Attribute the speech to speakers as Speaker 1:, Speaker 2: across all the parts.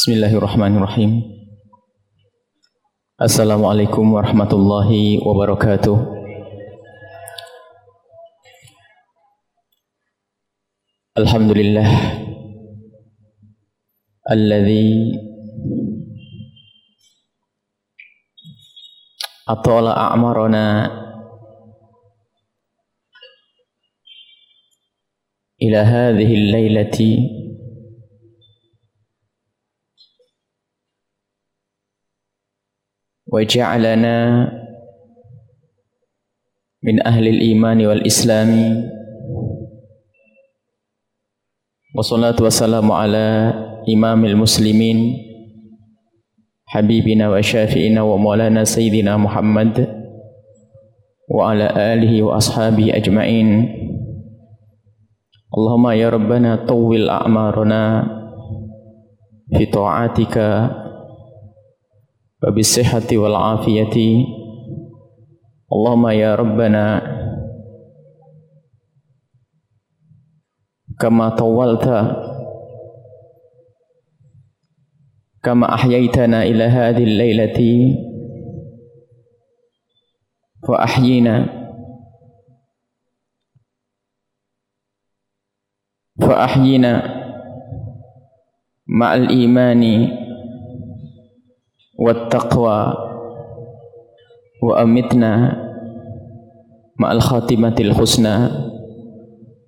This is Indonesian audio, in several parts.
Speaker 1: Bismillahirrahmanirrahim. Assalamualaikum warahmatullahi wabarakatuh. Alhamdulillah alladzi atala a'marana ila hadhihi al-lailati وجعلنا من أهل الإيمان والإسلام. والصلاة والسلام على إمام المسلمين حبيبنا وشافئنا ومولانا سيدنا محمد وعلى آله وأصحابه أجمعين. اللهم يا ربنا طول أعمارنا في طاعتك وبالصحة والعافية. اللهم يا ربنا كما طولت كما أحييتنا إلى هذه الليلة فأحيينا فأحيينا مع الإيمان wattaqwa. Wa amitna ma'al khatimatil husna.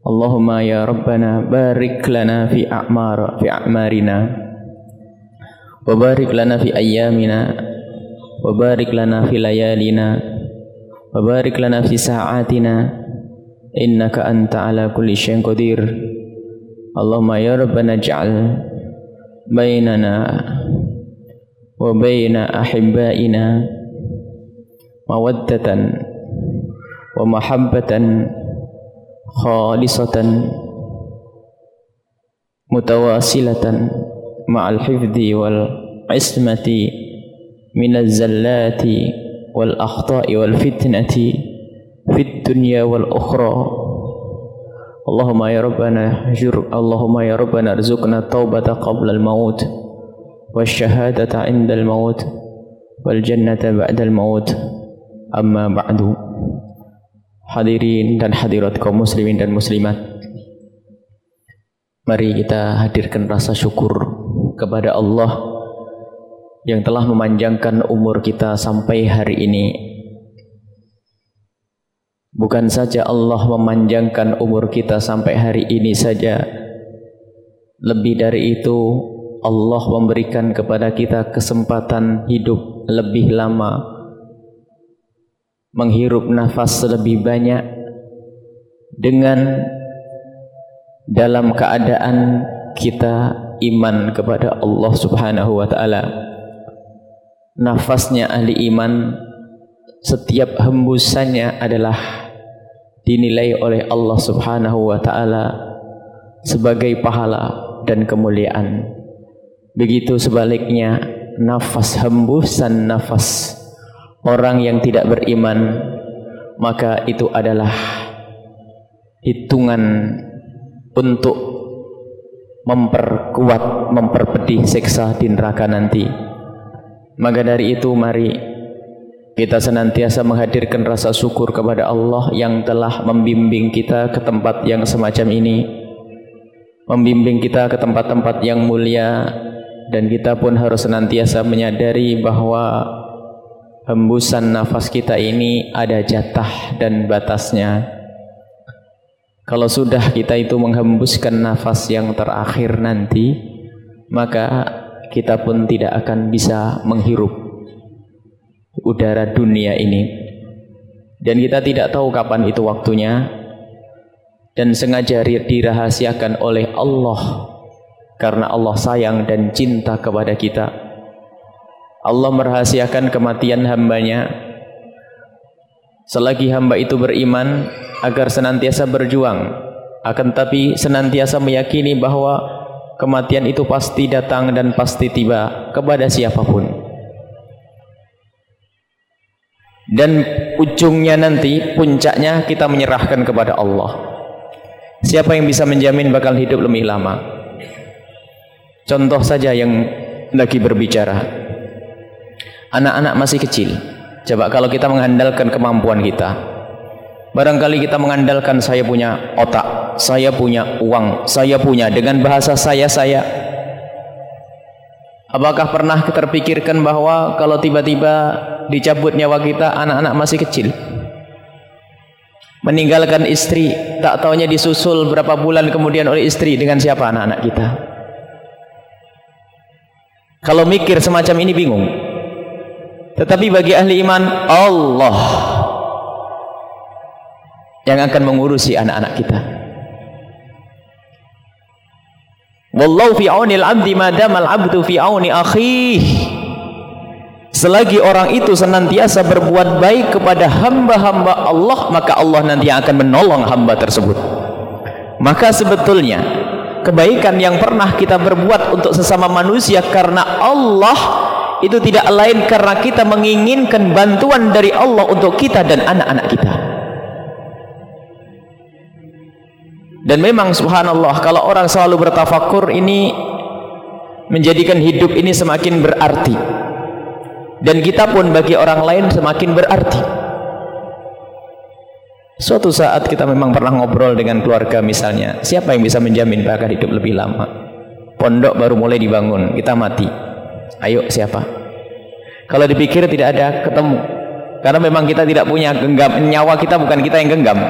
Speaker 1: Allahumma ya Rabbana barik lana fi a'mar fi a'marina. Wa barik lana fi ayyamina. Wa barik lana fi layalina. Wa barik lana fi sa'atina. Innaka anta ala kulli syai'in qadir. Allahumma ya Rabbana ij'al bainana وبين أحبائنا مودة ومحبة خالصة متواصلة مع الحفظ والعصمة من الزلات والأخطاء والفتنة في الدنيا والأخرى. اللهم يا ربنا اللهم يا ربنا ارزقنا التوبة قبل الموت. والشهادة عند الموت والجنة بعد الموت أما بعد hadirin dan hadirat kaum muslimin dan muslimat mari kita hadirkan rasa syukur kepada Allah yang telah memanjangkan umur kita sampai hari ini bukan saja Allah memanjangkan umur kita sampai hari ini saja lebih dari itu Allah memberikan kepada kita kesempatan hidup lebih lama menghirup nafas lebih banyak dengan dalam keadaan kita iman kepada Allah Subhanahu wa taala. Nafasnya ahli iman setiap hembusannya adalah dinilai oleh Allah Subhanahu wa taala sebagai pahala dan kemuliaan Begitu sebaliknya nafas hembusan nafas orang yang tidak beriman maka itu adalah hitungan untuk memperkuat memperpedih seksa di neraka nanti. Maka dari itu mari kita senantiasa menghadirkan rasa syukur kepada Allah yang telah membimbing kita ke tempat yang semacam ini. Membimbing kita ke tempat-tempat yang mulia dan kita pun harus senantiasa menyadari bahwa hembusan nafas kita ini ada jatah dan batasnya. Kalau sudah kita itu menghembuskan nafas yang terakhir nanti, maka kita pun tidak akan bisa menghirup udara dunia ini. Dan kita tidak tahu kapan itu waktunya dan sengaja dirahasiakan oleh Allah karena Allah sayang dan cinta kepada kita. Allah merahasiakan kematian hambanya. Selagi hamba itu beriman agar senantiasa berjuang. Akan tapi senantiasa meyakini bahwa kematian itu pasti datang dan pasti tiba kepada siapa pun. Dan ujungnya nanti puncaknya kita menyerahkan kepada Allah. Siapa yang bisa menjamin bakal hidup lebih lama Contoh saja yang lagi berbicara. Anak-anak masih kecil. Coba kalau kita mengandalkan kemampuan kita. Barangkali kita mengandalkan saya punya otak, saya punya uang, saya punya dengan bahasa saya saya. Apakah pernah terpikirkan bahwa kalau tiba-tiba dicabut nyawa kita anak-anak masih kecil? Meninggalkan istri, tak taunya disusul berapa bulan kemudian oleh istri dengan siapa anak-anak kita? Kalau mikir semacam ini bingung. Tetapi bagi ahli iman Allah yang akan mengurusi anak-anak kita. Wallahu fi auni al-'abdi ma al-'abdu fi auni akhih. Selagi orang itu senantiasa berbuat baik kepada hamba-hamba Allah, maka Allah nanti akan menolong hamba tersebut. Maka sebetulnya kebaikan yang pernah kita berbuat untuk sesama manusia karena Allah itu tidak lain karena kita menginginkan bantuan dari Allah untuk kita dan anak-anak kita. Dan memang subhanallah kalau orang selalu bertafakur ini menjadikan hidup ini semakin berarti. Dan kita pun bagi orang lain semakin berarti Suatu saat kita memang pernah ngobrol dengan keluarga misalnya, siapa yang bisa menjamin bakal hidup lebih lama? Pondok baru mulai dibangun, kita mati. Ayo siapa? Kalau dipikir tidak ada ketemu. Karena memang kita tidak punya genggam, nyawa kita bukan kita yang genggam.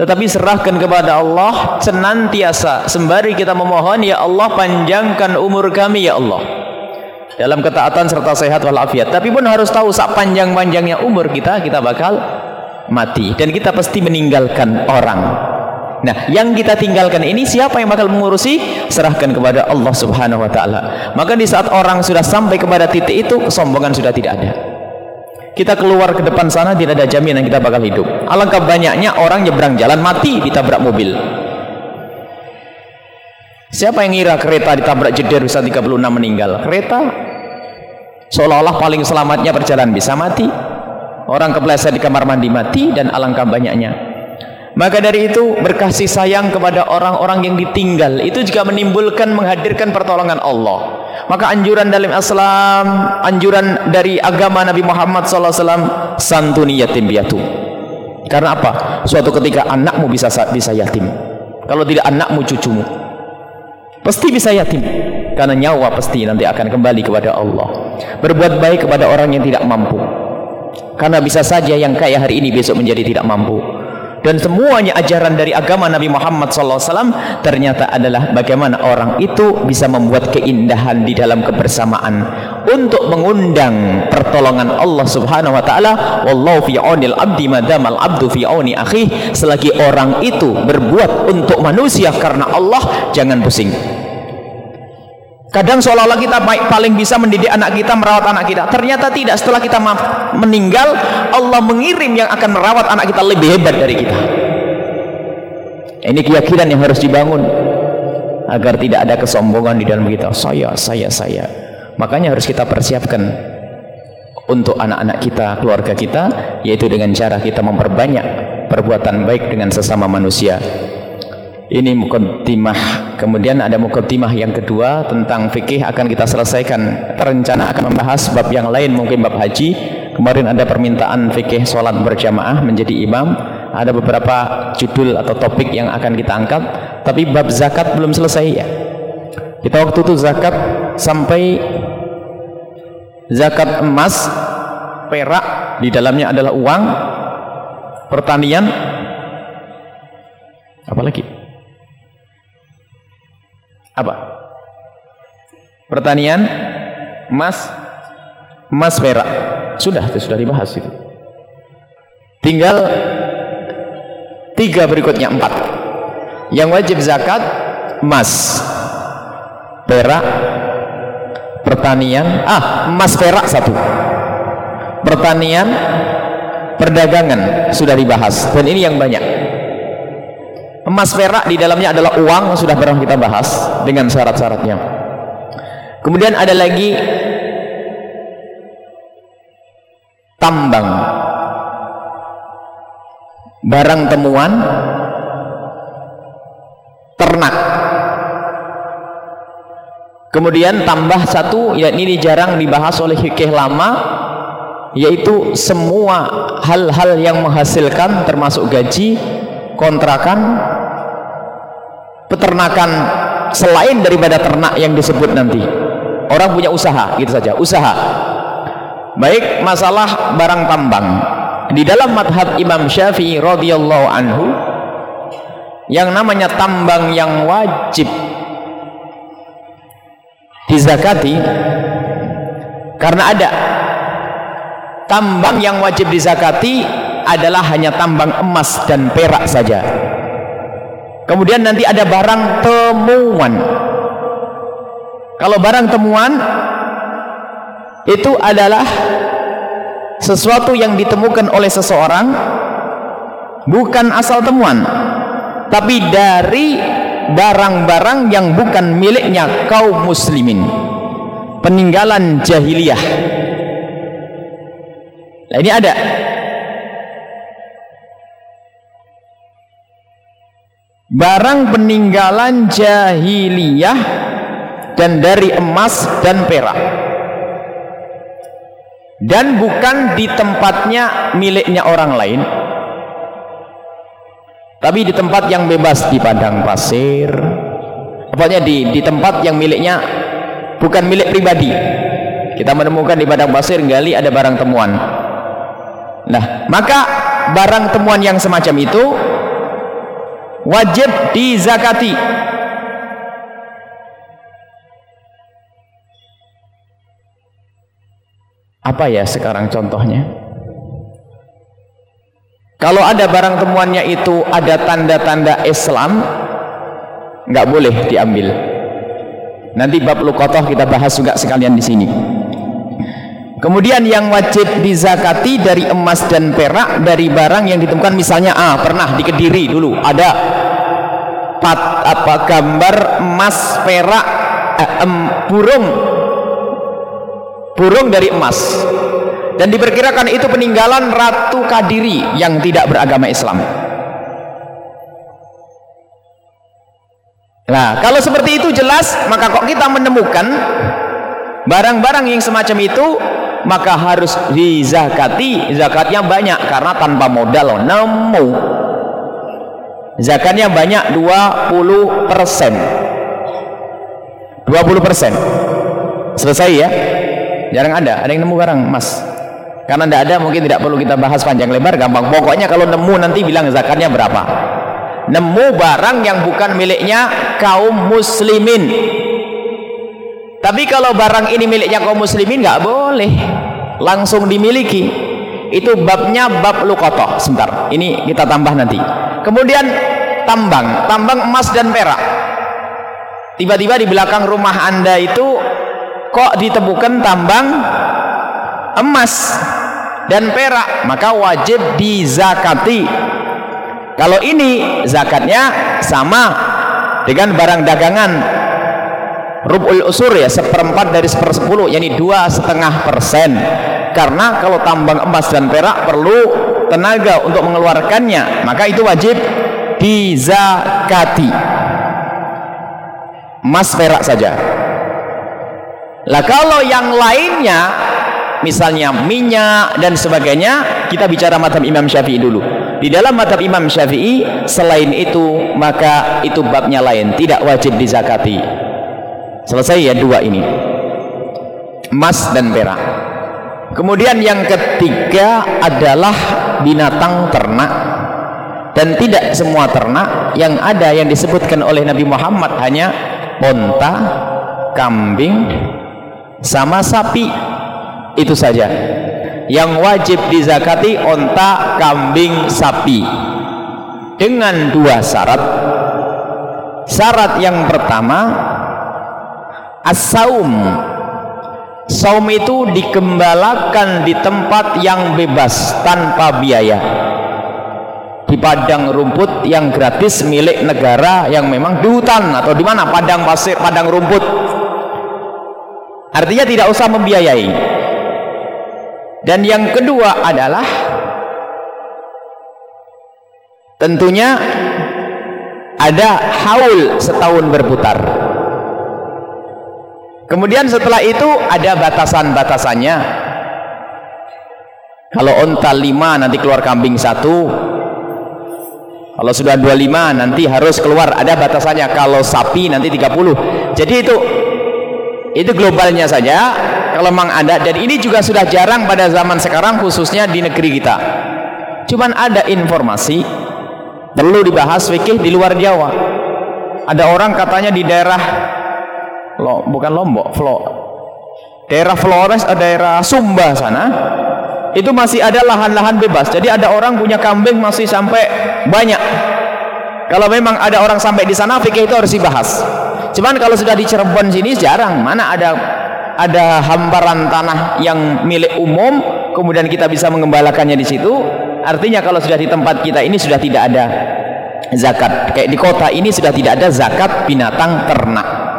Speaker 1: Tetapi serahkan kepada Allah senantiasa sembari kita memohon ya Allah panjangkan umur kami ya Allah. Dalam ketaatan serta sehat walafiat. Tapi pun harus tahu sak panjang-panjangnya umur kita kita bakal mati. Dan kita pasti meninggalkan orang. Nah yang kita tinggalkan ini siapa yang bakal mengurusi? Serahkan kepada Allah subhanahu wa ta'ala. Maka di saat orang sudah sampai kepada titik itu kesombongan sudah tidak ada. Kita keluar ke depan sana tidak ada jaminan kita bakal hidup. Alangkah banyaknya orang nyebrang jalan mati ditabrak mobil. Siapa yang ngira kereta ditabrak jeder bisa 36 meninggal? Kereta? Seolah-olah paling selamatnya berjalan bisa mati orang kepleset di kamar mandi mati dan alangkah banyaknya. Maka dari itu berkasih sayang kepada orang-orang yang ditinggal itu juga menimbulkan menghadirkan pertolongan Allah. Maka anjuran dalam Islam anjuran dari agama Nabi Muhammad SAW santuni yatim piatu. Karena apa? suatu ketika anakmu bisa bisa yatim. Kalau tidak anakmu cucumu pasti bisa yatim. Karena nyawa pasti nanti akan kembali kepada Allah. Berbuat baik kepada orang yang tidak mampu karena bisa saja yang kaya hari ini besok menjadi tidak mampu. Dan semuanya ajaran dari agama Nabi Muhammad SAW ternyata adalah bagaimana orang itu bisa membuat keindahan di dalam kebersamaan. Untuk mengundang pertolongan Allah Subhanahu wa taala wallahu fi aunil abdi madamal abdu fi auni akhi. Selagi orang itu berbuat untuk manusia karena Allah jangan pusing Kadang seolah-olah kita baik, paling bisa mendidik anak kita, merawat anak kita. Ternyata tidak. Setelah kita meninggal, Allah mengirim yang akan merawat anak kita lebih hebat dari kita. Ini keyakinan yang harus dibangun agar tidak ada kesombongan di dalam kita. Saya, saya, saya. Makanya harus kita persiapkan untuk anak-anak kita, keluarga kita, yaitu dengan cara kita memperbanyak perbuatan baik dengan sesama manusia ini mukaddimah kemudian ada mukaddimah yang kedua tentang fikih akan kita selesaikan. Terencana akan membahas bab yang lain mungkin bab haji. Kemarin ada permintaan fikih sholat berjamaah menjadi imam. Ada beberapa judul atau topik yang akan kita angkat. Tapi bab zakat belum selesai ya. Kita waktu itu zakat sampai zakat emas perak di dalamnya adalah uang pertanian. Apalagi apa? Pertanian, emas, emas perak. Sudah, itu sudah dibahas itu. Tinggal tiga berikutnya empat. Yang wajib zakat emas, perak, pertanian. Ah, emas perak satu. Pertanian, perdagangan sudah dibahas. Dan ini yang banyak. Emas perak di dalamnya adalah uang sudah pernah kita bahas dengan syarat-syaratnya. Kemudian ada lagi tambang. Barang temuan ternak. Kemudian tambah satu, ya ini jarang dibahas oleh fikih lama, yaitu semua hal-hal yang menghasilkan termasuk gaji, kontrakan, peternakan selain daripada ternak yang disebut nanti. Orang punya usaha, gitu saja, usaha. Baik masalah barang tambang. Di dalam madhab Imam Syafi'i radhiyallahu anhu yang namanya tambang yang wajib dizakati karena ada tambang yang wajib dizakati adalah hanya tambang emas dan perak saja kemudian nanti ada barang temuan. Kalau barang temuan itu adalah sesuatu yang ditemukan oleh seseorang bukan asal temuan tapi dari barang-barang yang bukan miliknya kaum muslimin. Peninggalan jahiliyah. Nah ini ada barang peninggalan jahiliyah dan dari emas dan perak. Dan bukan di tempatnya miliknya orang lain tapi di tempat yang bebas di padang pasir. Pokoknya di di tempat yang miliknya bukan milik pribadi. Kita menemukan di padang pasir gali ada barang temuan. Nah maka barang temuan yang semacam itu wajib dizakati apa ya sekarang contohnya kalau ada barang temuannya itu ada tanda-tanda Islam, nggak boleh diambil. Nanti bab lukotoh kita bahas juga sekalian di sini. Kemudian yang wajib dizakati dari emas dan perak dari barang yang ditemukan misalnya ah pernah di Kediri dulu ada pat, apa gambar emas perak eh, em, burung. Burung dari emas. Dan diperkirakan itu peninggalan Ratu Kadiri yang tidak beragama Islam. Nah kalau seperti itu jelas maka kok kita menemukan barang-barang yang semacam itu maka harus dizakati. Zakatnya banyak karena tanpa modal nemu. Zakatnya banyak 20 persen. 20 persen. Selesai ya? Jarang ada. Ada yang nemu barang mas? Karena tidak ada mungkin tidak perlu kita bahas panjang lebar gampang. Pokoknya kalau nemu nanti bilang zakatnya berapa. Nemu barang yang bukan miliknya kaum muslimin tapi kalau barang ini miliknya kaum muslimin nggak boleh. Langsung dimiliki. Itu babnya bab lukotoh sebentar ini kita tambah nanti. Kemudian tambang tambang emas dan perak. Tiba-tiba di belakang rumah anda itu kok ditemukan tambang emas dan perak maka wajib dizakati. Kalau ini zakatnya sama dengan barang dagangan rubul usur ya seperempat dari sepersepuluh yakni dua setengah persen. Karena kalau tambang emas dan perak perlu tenaga untuk mengeluarkannya maka itu wajib dizakati. Emas perak saja. Lah kalau yang lainnya misalnya minyak dan sebagainya kita bicara madhab Imam Syafi'i dulu. Di dalam madhab Imam Syafi'i selain itu maka itu babnya lain. Tidak wajib dizakati selesai ya dua ini. Emas dan perak. Kemudian yang ketiga adalah binatang ternak. Dan tidak semua ternak. Yang ada yang disebutkan oleh Nabi Muhammad hanya onta kambing sama sapi. Itu saja. Yang wajib dizakati onta kambing sapi. Dengan dua syarat. Syarat yang pertama as-saum. Saum itu dikembalakan di tempat yang bebas tanpa biaya. Di padang rumput yang gratis milik negara yang memang di hutan atau di mana padang pasir padang rumput. Artinya tidak usah membiayai. Dan yang kedua adalah tentunya ada haul setahun berputar Kemudian setelah itu ada batasan-batasannya. Kalau onta lima nanti keluar kambing satu. Kalau sudah 25 nanti harus keluar ada batasannya. Kalau sapi nanti 30. Jadi itu itu globalnya saja. Kalau memang ada dan ini juga sudah jarang pada zaman sekarang khususnya di negeri kita. Cuman ada informasi perlu dibahas fikih di luar Jawa. Ada orang katanya di daerah Lo, bukan Lombok, Flo. Daerah Flores, eh, daerah Sumba sana, itu masih ada lahan-lahan bebas. Jadi ada orang punya kambing masih sampai banyak. Kalau memang ada orang sampai di sana, fikih itu harus dibahas. Cuman kalau sudah di Cirebon sini jarang. Mana ada ada hamparan tanah yang milik umum, kemudian kita bisa mengembalakannya di situ. Artinya kalau sudah di tempat kita ini sudah tidak ada zakat. Kayak di kota ini sudah tidak ada zakat binatang ternak.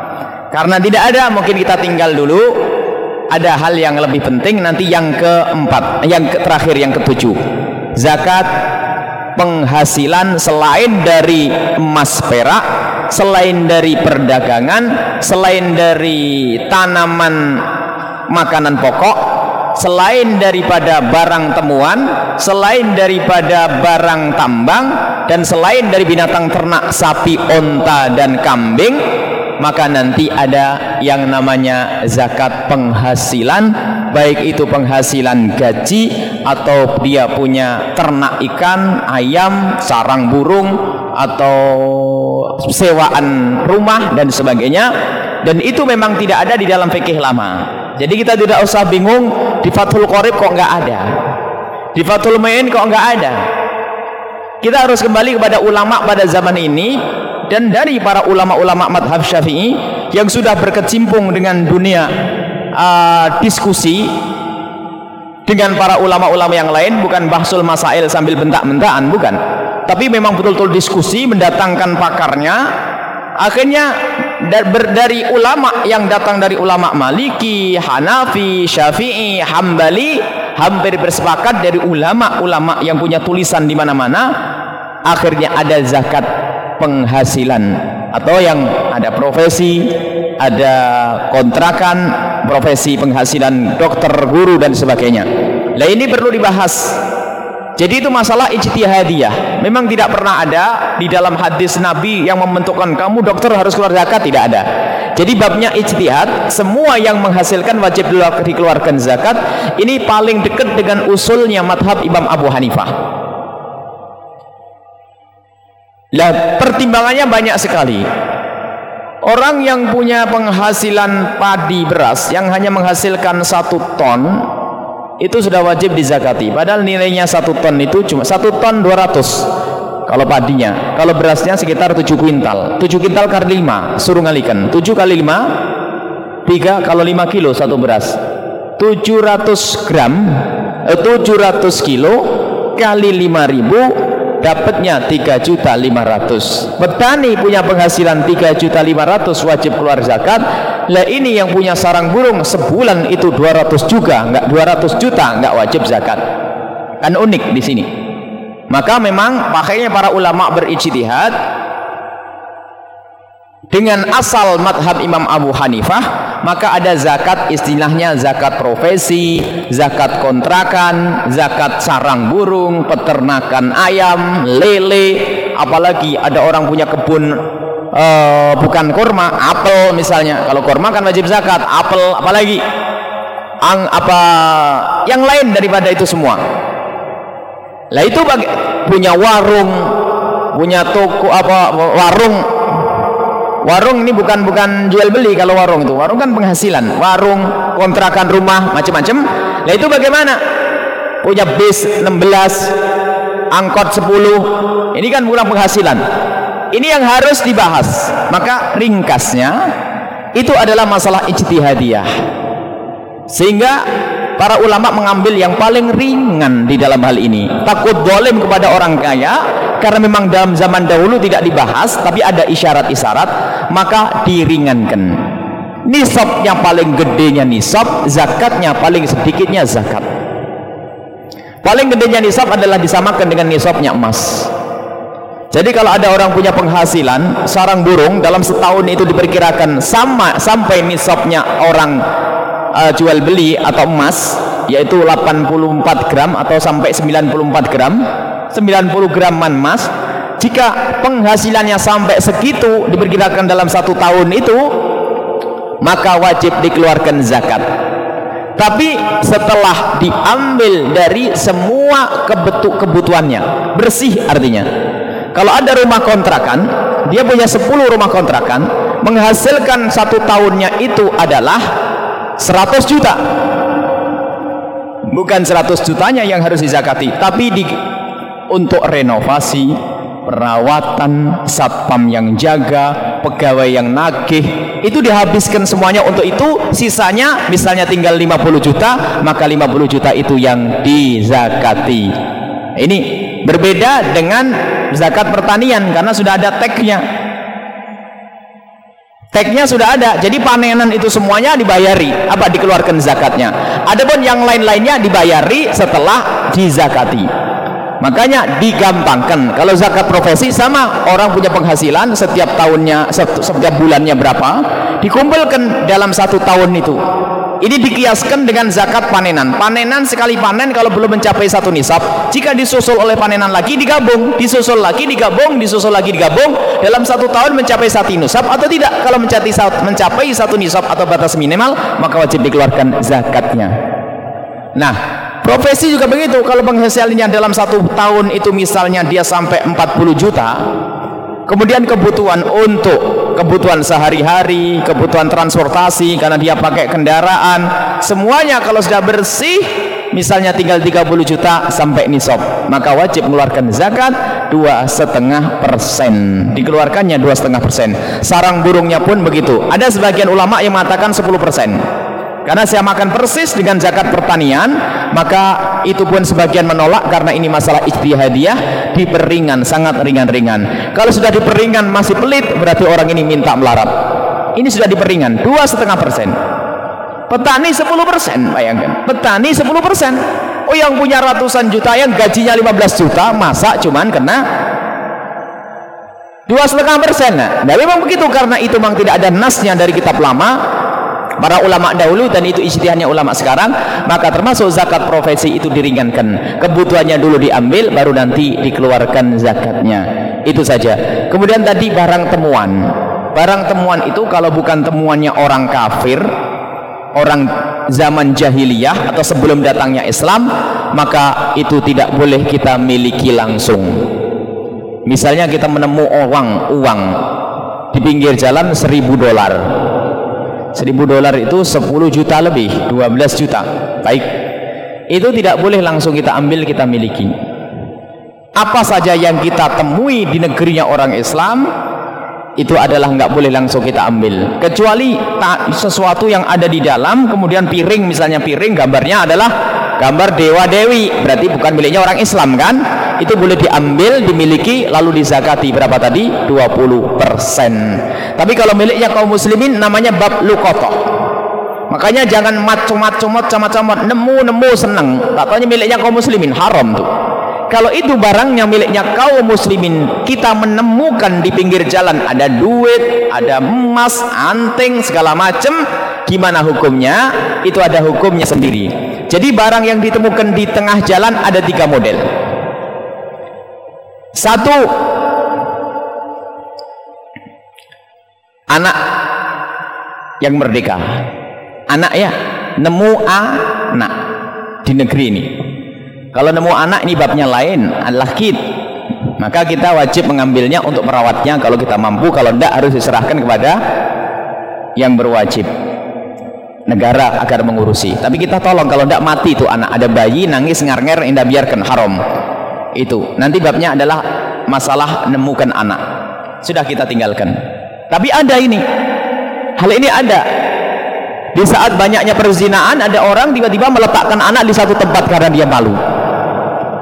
Speaker 1: Karena tidak ada, mungkin kita tinggal dulu. Ada hal yang lebih penting nanti yang keempat, yang terakhir yang ketujuh. Zakat penghasilan selain dari emas perak, selain dari perdagangan, selain dari tanaman makanan pokok, selain daripada barang temuan, selain daripada barang tambang, dan selain dari binatang ternak sapi, onta, dan kambing, maka nanti ada yang namanya zakat penghasilan. Baik itu penghasilan gaji atau dia punya ternak ikan, ayam, sarang burung atau sewaan rumah dan sebagainya. Dan itu memang tidak ada di dalam fikih lama. Jadi kita tidak usah bingung di Fathul Qorib kok nggak ada? Di Fathul Main kok nggak ada? Kita harus kembali kepada ulama pada zaman ini dan dari para ulama-ulama madhab syafi'i yang sudah berkecimpung dengan dunia uh, diskusi dengan para ulama-ulama yang lain bukan bahsul masail sambil bentak-bentakan bukan. Tapi memang betul-betul diskusi mendatangkan pakarnya. Akhirnya dari ulama yang datang dari ulama Maliki, Hanafi, Syafi'i, Hambali hampir bersepakat dari ulama-ulama yang punya tulisan di mana-mana akhirnya ada zakat penghasilan. Atau yang ada profesi ada kontrakan profesi penghasilan dokter guru dan sebagainya. Nah ini perlu dibahas. Jadi itu masalah ijtihadiyah. Memang tidak pernah ada di dalam hadis Nabi yang membentukkan kamu dokter harus keluar zakat. Tidak ada. Jadi babnya ijtihad semua yang menghasilkan wajib dikeluarkan zakat ini paling dekat dengan usulnya madhab Imam Abu Hanifah Lah pertimbangannya banyak sekali. Orang yang punya penghasilan padi beras yang hanya menghasilkan satu ton itu sudah wajib dizakati. Padahal nilainya satu ton itu cuma satu ton 200 kalau padinya. Kalau berasnya sekitar 7 kuintal. 7 kuintal kali 5 suruh ngalikan. 7 kali 5 3 kalau 5 kilo satu beras. 700 gram eh, 700 kilo kali 5000 dapatnya 3 juta 500 petani punya penghasilan 3 juta 500 wajib keluar zakat. Lah ini yang punya sarang burung sebulan itu 200 juga enggak 200 juta enggak wajib zakat. Kan unik di sini. Maka memang pakainya para ulama berijtihad dengan asal madhab Imam Abu Hanifah maka ada zakat istilahnya zakat profesi, zakat kontrakan, zakat sarang burung, peternakan ayam, lele, apalagi ada orang punya kebun uh, bukan kurma, apel misalnya. Kalau kurma kan wajib zakat, apel apalagi ang apa yang lain daripada itu semua. Lah itu bagi, punya warung, punya toko apa warung warung ini bukan bukan jual beli kalau warung itu. Warung kan penghasilan. Warung kontrakan rumah macam-macam. Nah itu bagaimana? Punya bis 16 angkot 10 ini kan bukan penghasilan. Ini yang harus dibahas. Maka ringkasnya itu adalah masalah ijtihadiyah. Sehingga para ulama mengambil yang paling ringan di dalam hal ini. Takut dolim kepada orang kaya karena memang dalam zaman dahulu tidak dibahas tapi ada isyarat-isyarat maka diringankan. Nisab yang paling gedenya nisab zakatnya paling sedikitnya zakat. Paling gedenya nisab adalah disamakan dengan nisabnya emas. Jadi kalau ada orang punya penghasilan sarang burung dalam setahun itu diperkirakan sama sampai nisabnya orang uh, jual beli atau emas yaitu 84 gram atau sampai 94 gram 90 graman emas. Jika penghasilannya sampai segitu diperkirakan dalam satu tahun itu maka wajib dikeluarkan zakat. Tapi setelah diambil dari semua kebutuhannya bersih artinya. Kalau ada rumah kontrakan dia punya 10 rumah kontrakan menghasilkan satu tahunnya itu adalah 100 juta. Bukan 100 jutanya yang harus dizakati tapi di, untuk renovasi perawatan satpam yang jaga pegawai yang nagih. Itu dihabiskan semuanya. Untuk itu sisanya misalnya tinggal 50 juta maka 50 juta itu yang dizakati. Ini berbeda dengan zakat pertanian karena sudah ada tagnya tagnya sudah ada jadi panenan itu semuanya dibayari. Apa? Dikeluarkan zakatnya. Adapun yang lain-lainnya dibayari setelah dizakati makanya digampangkan kalau zakat profesi sama orang punya penghasilan setiap tahunnya setiap bulannya berapa dikumpulkan dalam satu tahun itu ini dikiaskan dengan zakat panenan. Panenan sekali panen kalau belum mencapai satu nisab, jika disusul oleh panenan lagi digabung, disusul lagi digabung, disusul lagi digabung, dalam satu tahun mencapai satu nisab atau tidak? Kalau mencapai mencapai satu nisab atau batas minimal, maka wajib dikeluarkan zakatnya. Nah, profesi juga begitu. Kalau penghasilannya dalam satu tahun itu misalnya dia sampai 40 juta, kemudian kebutuhan untuk kebutuhan sehari-hari, kebutuhan transportasi karena dia pakai kendaraan, semuanya kalau sudah bersih, misalnya tinggal 30 juta sampai nisab, maka wajib mengeluarkan zakat dua setengah persen. Dikeluarkannya dua setengah persen. Sarang burungnya pun begitu. Ada sebagian ulama yang mengatakan 10 persen. Karena saya makan persis dengan zakat pertanian, maka itu pun sebagian menolak karena ini masalah ijtihadiyah diperingan sangat ringan-ringan. Kalau sudah diperingan masih pelit, berarti orang ini minta melarat. Ini sudah diperingan dua setengah persen. Petani 10 persen, bayangkan. Petani 10 persen. Oh yang punya ratusan juta yang gajinya 15 juta, masa cuman kena dua setengah persen. Nah, memang begitu karena itu memang tidak ada nasnya dari kitab lama para ulama dahulu dan itu ijtihadnya ulama sekarang maka termasuk zakat profesi itu diringankan. Kebutuhannya dulu diambil baru nanti dikeluarkan zakatnya. Itu saja. Kemudian tadi barang temuan. Barang temuan itu kalau bukan temuannya orang kafir orang zaman jahiliyah atau sebelum datangnya Islam maka itu tidak boleh kita miliki langsung. Misalnya kita menemu uang uang di pinggir jalan seribu dolar 1000 dolar itu 10 juta lebih 12 juta. Baik. Itu tidak boleh langsung kita ambil kita miliki. Apa saja yang kita temui di negerinya orang Islam itu adalah nggak boleh langsung kita ambil. Kecuali tak sesuatu yang ada di dalam kemudian piring misalnya piring gambarnya adalah gambar dewa dewi. Berarti bukan miliknya orang Islam kan? Itu boleh diambil dimiliki lalu dizakati berapa tadi? 20% tapi kalau miliknya kaum muslimin namanya bab lukoto. Makanya jangan macam-macam macam-macam nemu-nemu seneng. Katanya miliknya kaum muslimin haram tuh kalau itu barangnya miliknya kaum muslimin kita menemukan di pinggir jalan ada duit ada emas anting segala macam gimana hukumnya itu ada hukumnya sendiri jadi barang yang ditemukan di tengah jalan ada tiga model satu anak yang merdeka. Anak ya, nemu anak di negeri ini. Kalau nemu anak ini babnya lain, adalah kid. Maka kita wajib mengambilnya untuk merawatnya. Kalau kita mampu, kalau tidak harus diserahkan kepada yang berwajib. Negara agar mengurusi. Tapi kita tolong kalau tidak mati itu anak. Ada bayi nangis ngar-nger indah biarkan haram. Itu. Nanti babnya adalah masalah nemukan anak. Sudah kita tinggalkan. Tapi ada ini. Hal ini ada di saat banyaknya perzinaan ada orang tiba-tiba meletakkan anak di satu tempat karena dia malu.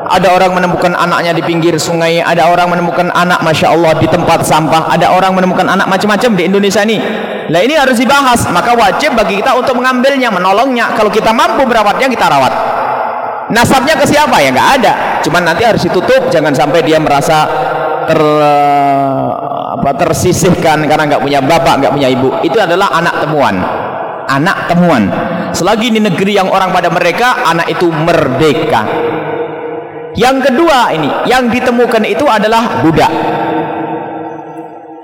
Speaker 1: Ada orang menemukan anaknya di pinggir sungai ada orang menemukan anak Masya Allah di tempat sampah ada orang menemukan anak macam-macam di Indonesia ini. Nah ini harus dibahas. Maka wajib bagi kita untuk mengambilnya menolongnya. Kalau kita mampu merawatnya kita rawat. Nasabnya ke siapa? Ya nggak ada. Cuman nanti harus ditutup. Jangan sampai dia merasa ter apa tersisihkan karena nggak punya bapak, nggak punya ibu. Itu adalah anak temuan. Anak temuan. Selagi di negeri yang orang pada mereka, anak itu merdeka. Yang kedua ini, yang ditemukan itu adalah budak.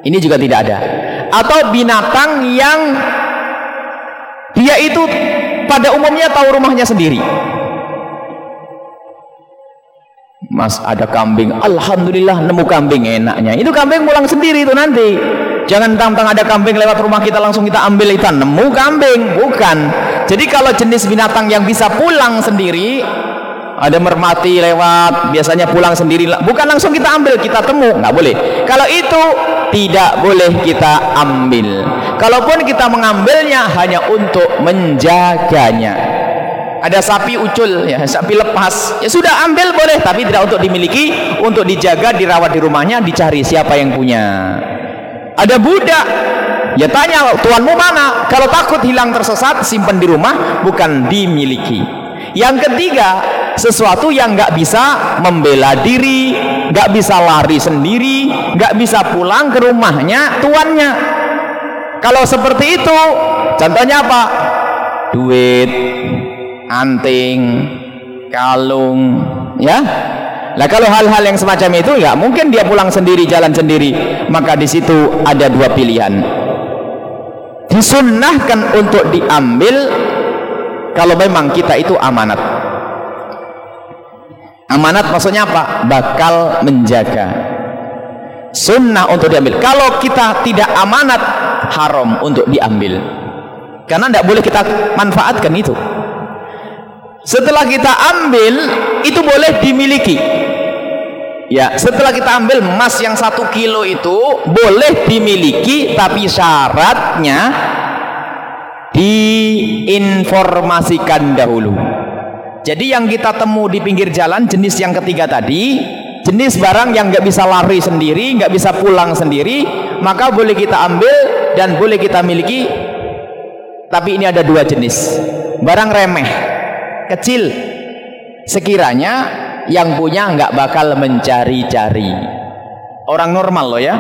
Speaker 1: Ini juga tidak ada. Atau binatang yang dia itu pada umumnya tahu rumahnya sendiri. Mas ada kambing, alhamdulillah nemu kambing enaknya. Itu kambing pulang sendiri itu nanti. Jangan tentang ada kambing lewat rumah kita langsung kita ambil itu nemu kambing, bukan. Jadi kalau jenis binatang yang bisa pulang sendiri, ada mermati lewat, biasanya pulang sendiri, bukan langsung kita ambil, kita temu, nggak boleh. Kalau itu tidak boleh kita ambil. Kalaupun kita mengambilnya hanya untuk menjaganya ada sapi ucul ya sapi lepas. Ya sudah ambil boleh tapi tidak untuk dimiliki untuk dijaga dirawat di rumahnya dicari siapa yang punya. Ada budak. Ya tanya tuanmu mana? Kalau takut hilang tersesat simpan di rumah bukan dimiliki. Yang ketiga sesuatu yang nggak bisa membela diri nggak bisa lari sendiri nggak bisa pulang ke rumahnya tuannya. Kalau seperti itu contohnya apa? Duit anting, kalung, ya. Nah kalau hal-hal yang semacam itu ya mungkin dia pulang sendiri jalan sendiri. Maka di situ ada dua pilihan. Disunnahkan untuk diambil kalau memang kita itu amanat. Amanat maksudnya apa? bakal menjaga. Sunnah untuk diambil. Kalau kita tidak amanat haram untuk diambil. Karena tidak boleh kita manfaatkan itu setelah kita ambil itu boleh dimiliki. Ya setelah kita ambil emas yang satu kilo itu boleh dimiliki tapi syaratnya diinformasikan dahulu. Jadi yang kita temu di pinggir jalan jenis yang ketiga tadi jenis barang yang nggak bisa lari sendiri nggak bisa pulang sendiri maka boleh kita ambil dan boleh kita miliki. Tapi ini ada dua jenis. Barang remeh kecil. Sekiranya yang punya nggak bakal mencari-cari. Orang normal loh ya.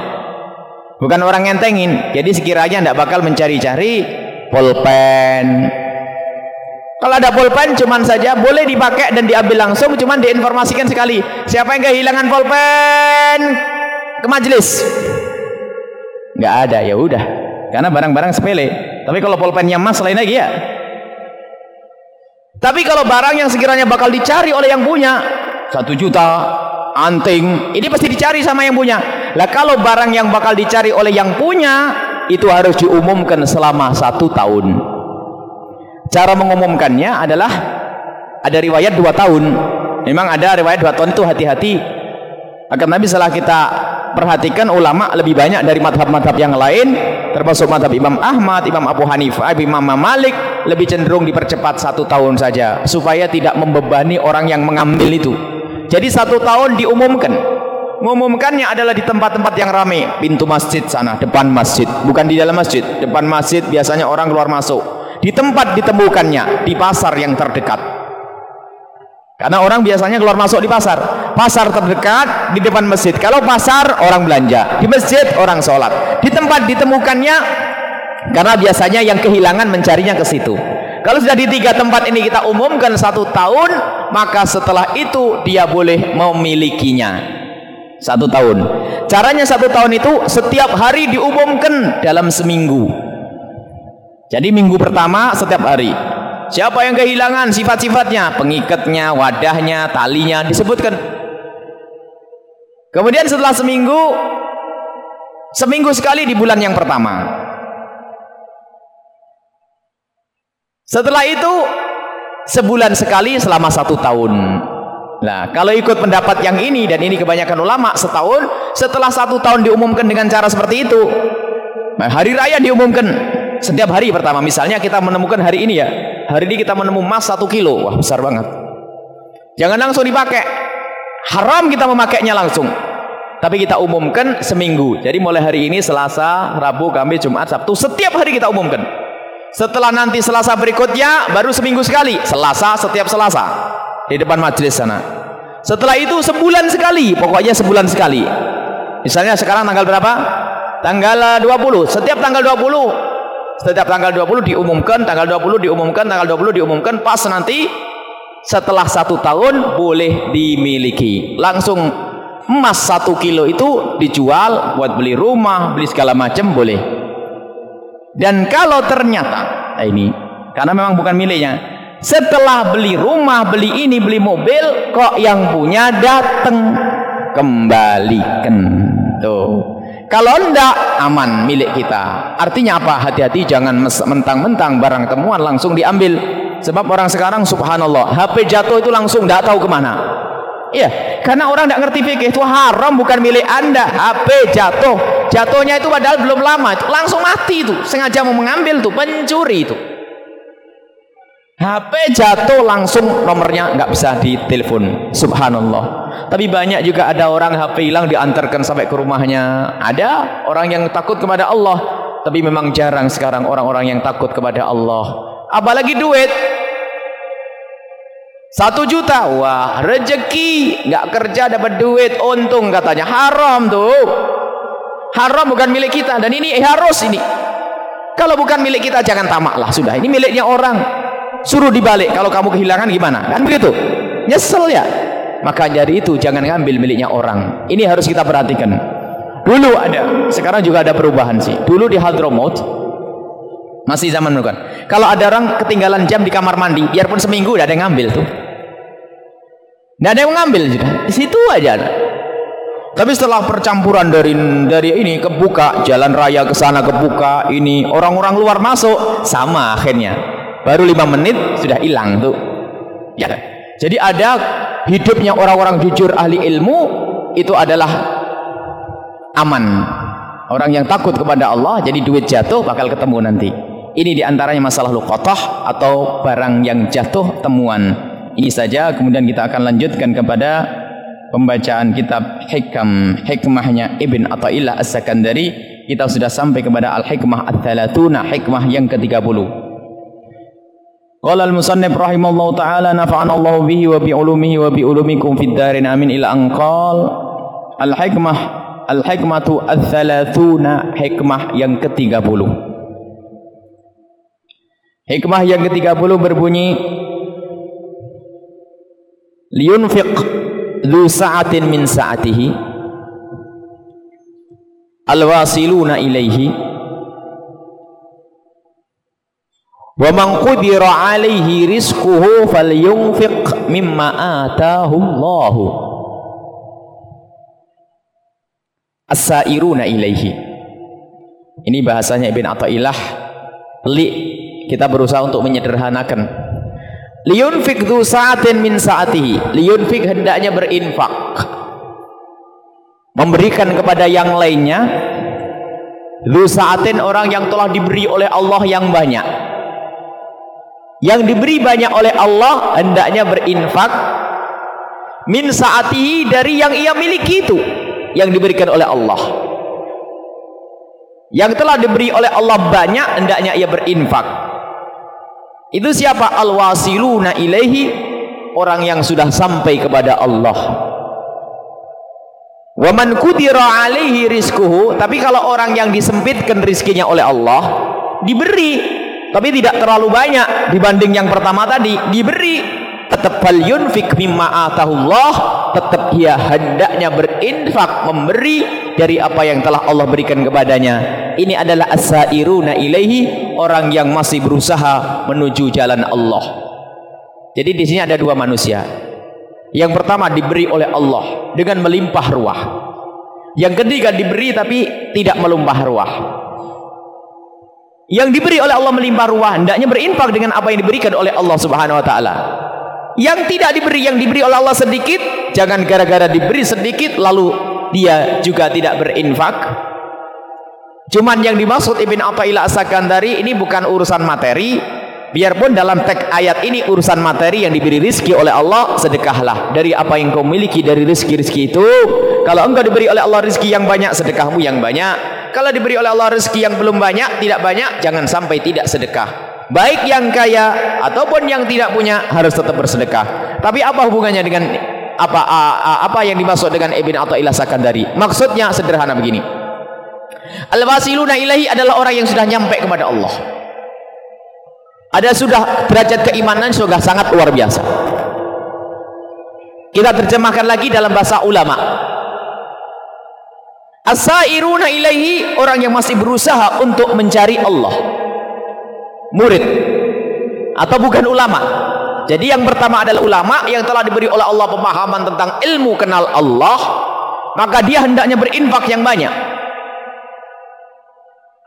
Speaker 1: Bukan orang ngentengin. Jadi sekiranya nggak bakal mencari-cari pulpen. Kalau ada pulpen cuman saja boleh dipakai dan diambil langsung cuman diinformasikan sekali. Siapa yang kehilangan pulpen? Ke majelis. Nggak ada ya udah. Karena barang-barang sepele. Tapi kalau pulpennya mas lain lagi ya tapi kalau barang yang sekiranya bakal dicari oleh yang punya satu juta anting, ini pasti dicari sama yang punya. Lah kalau barang yang bakal dicari oleh yang punya itu harus diumumkan selama satu tahun. Cara mengumumkannya adalah ada riwayat dua tahun. Memang ada riwayat dua tahun itu hati-hati. Akan Nabi setelah kita perhatikan ulama lebih banyak dari madhab-madhab yang lain termasuk madhab Imam Ahmad, Imam Abu Hanifah, Imam Malik lebih cenderung dipercepat satu tahun saja supaya tidak membebani orang yang mengambil itu. Jadi satu tahun diumumkan. Mengumumkannya adalah di tempat-tempat yang ramai pintu masjid sana, depan masjid. Bukan di dalam masjid, depan masjid biasanya orang keluar masuk. Di tempat ditemukannya di pasar yang terdekat karena orang biasanya keluar masuk di pasar. Pasar terdekat di depan masjid. Kalau pasar orang belanja, di masjid orang sholat. Di tempat ditemukannya karena biasanya yang kehilangan mencarinya ke situ. Kalau sudah di tiga tempat ini kita umumkan satu tahun, maka setelah itu dia boleh memilikinya. Satu tahun. Caranya satu tahun itu setiap hari diumumkan dalam seminggu. Jadi minggu pertama setiap hari. Siapa yang kehilangan sifat-sifatnya? Pengikatnya, wadahnya, talinya disebutkan. Kemudian setelah seminggu, seminggu sekali di bulan yang pertama. Setelah itu, sebulan sekali selama satu tahun. Nah, kalau ikut pendapat yang ini dan ini kebanyakan ulama setahun, setelah satu tahun diumumkan dengan cara seperti itu. Hari raya diumumkan setiap hari pertama. Misalnya kita menemukan hari ini ya, hari ini kita menemu emas satu kilo. Wah besar banget. Jangan langsung dipakai. Haram kita memakainya langsung. Tapi kita umumkan seminggu. Jadi mulai hari ini Selasa, Rabu, Kamis, Jumat, Sabtu setiap hari kita umumkan. Setelah nanti Selasa berikutnya baru seminggu sekali. Selasa setiap Selasa. Di depan majelis sana. Setelah itu sebulan sekali. Pokoknya sebulan sekali. Misalnya sekarang tanggal berapa? Tanggal 20. Setiap tanggal 20 setiap tanggal 20 diumumkan, tanggal 20 diumumkan, tanggal 20 diumumkan pas nanti setelah satu tahun boleh dimiliki. Langsung emas satu kilo itu dijual buat beli rumah, beli segala macam boleh. Dan kalau ternyata nah ini karena memang bukan miliknya, setelah beli rumah, beli ini, beli mobil, kok yang punya datang kembalikan. Tuh. Kalau enggak aman milik kita. Artinya apa? Hati-hati jangan mentang-mentang barang temuan langsung diambil. Sebab orang sekarang subhanallah, HP jatuh itu langsung enggak tahu ke mana. Iya, karena orang enggak ngerti fikih itu haram bukan milik Anda. HP jatuh, jatuhnya itu padahal belum lama, langsung mati itu. Sengaja mau mengambil tuh, pencuri itu. HP jatuh langsung nomornya nggak bisa ditelepon. Subhanallah. Tapi banyak juga ada orang HP hilang diantarkan sampai ke rumahnya. Ada orang yang takut kepada Allah. Tapi memang jarang sekarang orang-orang yang takut kepada Allah. Apalagi duit. Satu juta. Wah rezeki. nggak kerja dapat duit. Untung katanya. Haram tuh. Haram bukan milik kita. Dan ini harus ini. Kalau bukan milik kita jangan tamak lah. Sudah ini miliknya orang suruh dibalik. Kalau kamu kehilangan gimana? Kan begitu? Nyesel ya? Maka dari itu jangan ngambil miliknya orang. Ini harus kita perhatikan. Dulu ada sekarang juga ada perubahan sih. Dulu di Hadramaut masih zaman bukan kalau ada orang ketinggalan jam di kamar mandi biarpun seminggu udah ada yang ngambil tuh. Tidak ada yang ngambil juga di situ aja tapi setelah percampuran dari dari ini kebuka jalan raya ke sana kebuka ini orang-orang luar masuk sama akhirnya baru lima menit sudah hilang tuh. Ya. Jadi ada hidupnya orang-orang jujur ahli ilmu itu adalah aman. Orang yang takut kepada Allah jadi duit jatuh bakal ketemu nanti. Ini di antaranya masalah luqatah atau barang yang jatuh temuan. Ini saja kemudian kita akan lanjutkan kepada pembacaan kitab hikam hikmahnya Ibn Atta'illah As-Sakandari. Kita sudah sampai kepada al-hikmah at-talatuna hikmah yang ke-30 Qala al-musannif rahimallahu taala nafa'anallahu bihi wa bi ulumihi wa bi ulumikum fid darin. Amin ila anqal. Al-hikmah al-hikmatu ats-tsalatsuna hikmah yang ke-30 Hikmah yang ke-30 berbunyi liyunfiq dzu sa'atin min sa'atihi alwasiluna ilaihi. Wa man qudira alaihi rizquhu falyunfiq mimma atahu Allah. As-sairuna ilaihi. Ini bahasanya Ibn Athaillah pelik kita berusaha untuk menyederhanakan. Liyunfik dhu sa'atin min sa'atihi. Liyunfik hendaknya berinfak. Memberikan kepada yang lainnya. Dhu sa'atin orang yang telah diberi oleh Allah yang banyak yang diberi banyak oleh Allah hendaknya berinfak min saatihi dari yang ia miliki itu yang diberikan oleh Allah. Yang telah diberi oleh Allah banyak hendaknya ia berinfak. Itu siapa? Al-wasiluna ilaihi orang yang sudah sampai kepada Allah. Wa man kudira alaihi rizquhu tapi kalau orang yang disempitkan rizkinya oleh Allah diberi tapi tidak terlalu banyak dibanding yang pertama tadi. Diberi. Tetap fal yunfik mimma atahullah. Tetap ia hendaknya berinfak memberi dari apa yang telah Allah berikan kepadanya. Ini adalah as-sairuna ilaihi orang yang masih berusaha menuju jalan Allah. Jadi di sini ada dua manusia. Yang pertama diberi oleh Allah dengan melimpah ruah. Yang ketiga diberi tapi tidak melumpah ruah yang diberi oleh Allah melimpah ruah hendaknya berinfak dengan apa yang diberikan oleh Allah Subhanahu wa taala. Yang tidak diberi yang diberi oleh Allah sedikit, jangan gara-gara diberi sedikit lalu dia juga tidak berinfak. Cuman yang dimaksud Ibn Athaillah As-Sakandari ini bukan urusan materi, biarpun dalam teks ayat ini urusan materi yang diberi rizki oleh Allah sedekahlah dari apa yang kau miliki dari rizki-rizki itu kalau engkau diberi oleh Allah rizki yang banyak sedekahmu yang banyak kalau diberi oleh Allah rezeki yang belum banyak, tidak banyak, jangan sampai tidak sedekah. Baik yang kaya ataupun yang tidak punya harus tetap bersedekah. Tapi apa hubungannya dengan apa apa yang dimaksud dengan Ibn Athaillah Sakandari? Maksudnya sederhana begini. Al-wasiluna ilahi adalah orang yang sudah nyampe kepada Allah. Ada sudah derajat keimanan sudah sangat luar biasa. Kita terjemahkan lagi dalam bahasa ulama. Asairuna ilaihi orang yang masih berusaha untuk mencari Allah. Murid atau bukan ulama. Jadi yang pertama adalah ulama yang telah diberi oleh Allah pemahaman tentang ilmu kenal Allah, maka dia hendaknya berinfak yang banyak.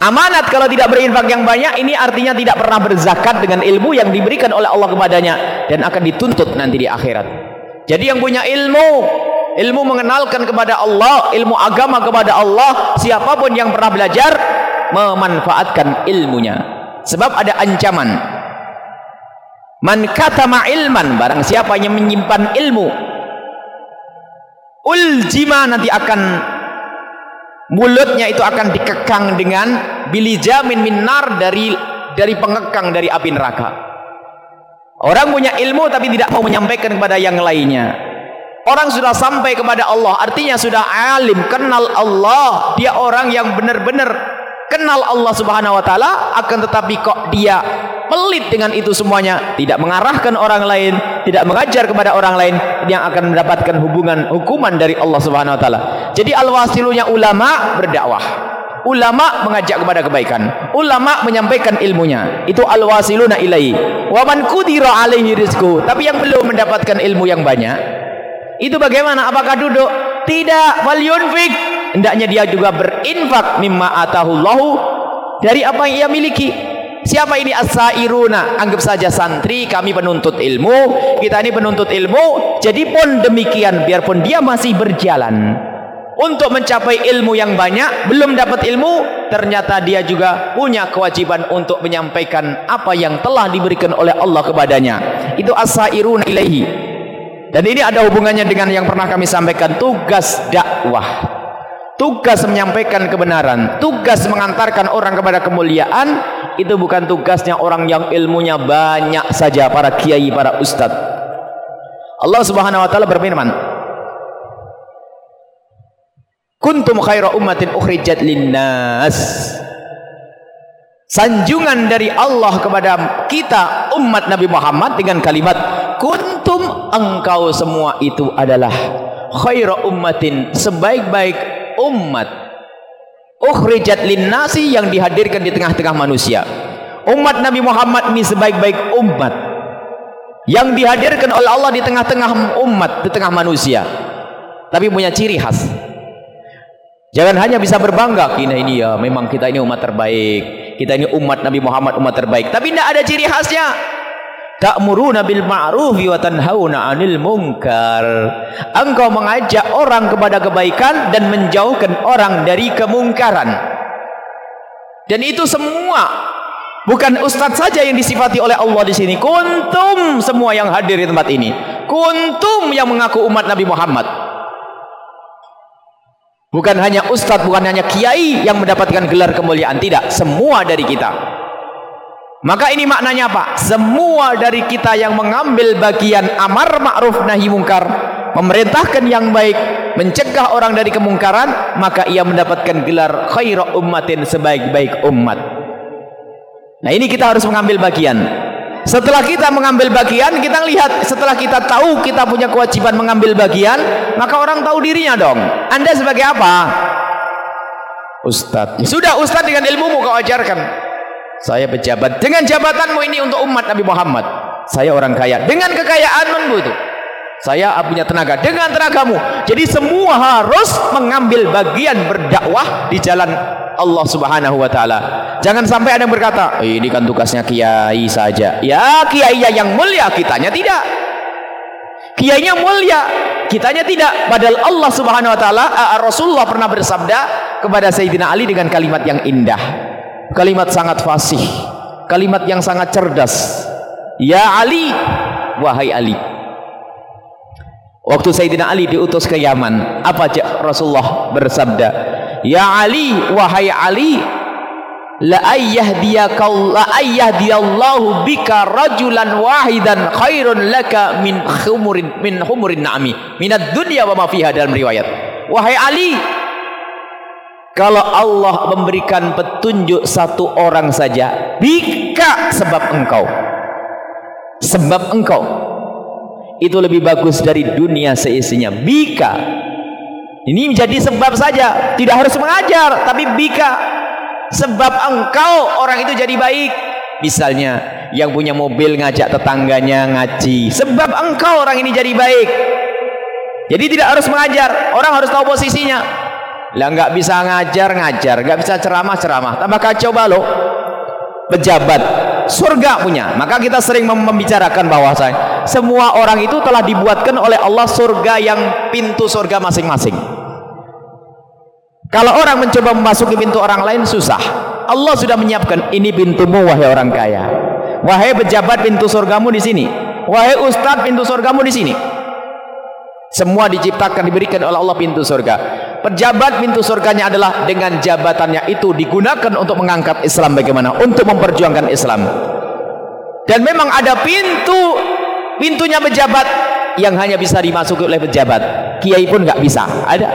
Speaker 1: Amanat kalau tidak berinfak yang banyak ini artinya tidak pernah berzakat dengan ilmu yang diberikan oleh Allah kepadanya dan akan dituntut nanti di akhirat. Jadi yang punya ilmu, ilmu mengenalkan kepada Allah, ilmu agama kepada Allah, siapa pun yang pernah belajar memanfaatkan ilmunya. Sebab ada ancaman Man katama ilman barang siapa yang menyimpan ilmu uljima nanti akan mulutnya itu akan dikekang dengan bilijamin minar dari dari pengekang dari api neraka. Orang punya ilmu tapi tidak mau menyampaikan kepada yang lainnya. Orang sudah sampai kepada Allah, artinya sudah alim, kenal Allah. Dia orang yang benar-benar kenal Allah Subhanahu wa taala, akan tetapi kok dia pelit dengan itu semuanya, tidak mengarahkan orang lain, tidak mengajar kepada orang lain yang akan mendapatkan hubungan hukuman dari Allah Subhanahu wa taala. Jadi al-wasilunya ulama berdakwah. Ulama mengajak kepada kebaikan. Ulama menyampaikan ilmunya. Itu al-wasiluna ilai. Wa man alaihi rizqu. Tapi yang belum mendapatkan ilmu yang banyak, itu bagaimana? Apakah duduk? Tidak, wal yunfik. Hendaknya dia juga berinfak mimma atahullahu dari apa yang ia miliki Siapa ini as-sairuna? Anggap saja santri, kami penuntut ilmu, kita ini penuntut ilmu. Jadi pun demikian, biarpun dia masih berjalan untuk mencapai ilmu yang banyak, belum dapat ilmu, ternyata dia juga punya kewajiban untuk menyampaikan apa yang telah diberikan oleh Allah kepadanya. Itu as-sairuna ilaihi. Dan ini ada hubungannya dengan yang pernah kami sampaikan tugas dakwah. Tugas menyampaikan kebenaran, tugas mengantarkan orang kepada kemuliaan itu bukan tugasnya orang yang ilmunya banyak saja para kiai, para ustaz. Allah Subhanahu wa taala berfirman, "Kuntum khaira ummatin ukhrijat linnas." Sanjungan dari Allah kepada kita umat Nabi Muhammad dengan kalimat kuntum engkau semua itu adalah khaira ummatin sebaik-baik umat ukhrijat linnasi yang dihadirkan di tengah-tengah manusia. Umat Nabi Muhammad ini sebaik-baik umat yang dihadirkan oleh Allah di tengah-tengah umat di tengah manusia. Tapi punya ciri khas. Jangan hanya bisa berbangga kita ini ya memang kita ini umat terbaik. Kita ini umat Nabi Muhammad umat terbaik. Tapi tidak ada ciri khasnya ta'muruna bil ma'rufi wa tanhauna 'anil munkar. Engkau mengajak orang kepada kebaikan dan menjauhkan orang dari kemungkaran. Dan itu semua bukan ustaz saja yang disifati oleh Allah di sini. Kuntum semua yang hadir di tempat ini. Kuntum yang mengaku umat Nabi Muhammad. Bukan hanya ustaz, bukan hanya kiai yang mendapatkan gelar kemuliaan, tidak, semua dari kita. Maka ini maknanya apa? Semua dari kita yang mengambil bagian amar ma'ruf nahi mungkar, memerintahkan yang baik, mencegah orang dari kemungkaran, maka ia mendapatkan gelar khairu ummatin sebaik-baik umat. Nah, ini kita harus mengambil bagian. Setelah kita mengambil bagian, kita lihat setelah kita tahu kita punya kewajiban mengambil bagian, maka orang tahu dirinya dong. Anda sebagai apa? Ustadz. Sudah Ustadz dengan ilmumu kau ajarkan. Saya pejabat dengan jabatanmu ini untuk umat Nabi Muhammad. Saya orang kaya dengan kekayaanmu itu. Saya punya tenaga dengan tenagamu. Jadi semua harus mengambil bagian berdakwah di jalan Allah Subhanahu wa taala. Jangan sampai ada yang berkata, eh, "Ini kan tugasnya kiai saja." Ya, kiai yang mulia, kitanya tidak. Kiainya mulia, kitanya tidak. Padahal Allah Subhanahu wa taala, Rasulullah pernah bersabda kepada Sayyidina Ali dengan kalimat yang indah kalimat sangat fasih. Kalimat yang sangat cerdas. Ya Ali. Wahai Ali. Waktu Sayyidina Ali diutus ke Yaman apa Rasulullah bersabda? Ya Ali wahai Ali la ayyahdiyaka la ayyahdiyallahu bika rajulan wahidan khairun laka min khumurin min humurin na'mi minad dunya wa ma dalam riwayat. Wahai Ali kalau Allah memberikan petunjuk satu orang saja bika sebab engkau. Sebab engkau. Itu lebih bagus dari dunia seisinya. Bika. Ini menjadi sebab saja. Tidak harus mengajar tapi bika. Sebab engkau orang itu jadi baik. Misalnya yang punya mobil ngajak tetangganya ngaji. Sebab engkau orang ini jadi baik. Jadi tidak harus mengajar. Orang harus tahu posisinya lah nggak bisa ngajar ngajar nggak bisa ceramah ceramah tambah kacau balo pejabat surga punya maka kita sering membicarakan bahwa semua orang itu telah dibuatkan oleh Allah surga yang pintu surga masing-masing kalau orang mencoba memasuki pintu orang lain susah. Allah sudah menyiapkan ini pintumu wahai orang kaya. Wahai pejabat pintu surgamu di sini. Wahai ustadz pintu surgamu di sini. Semua diciptakan diberikan oleh Allah pintu surga. Pejabat pintu surganya adalah dengan jabatannya itu digunakan untuk mengangkat Islam bagaimana? Untuk memperjuangkan Islam. Dan memang ada pintu pintunya pejabat yang hanya bisa dimasuki oleh pejabat. Kiai pun nggak bisa. Ada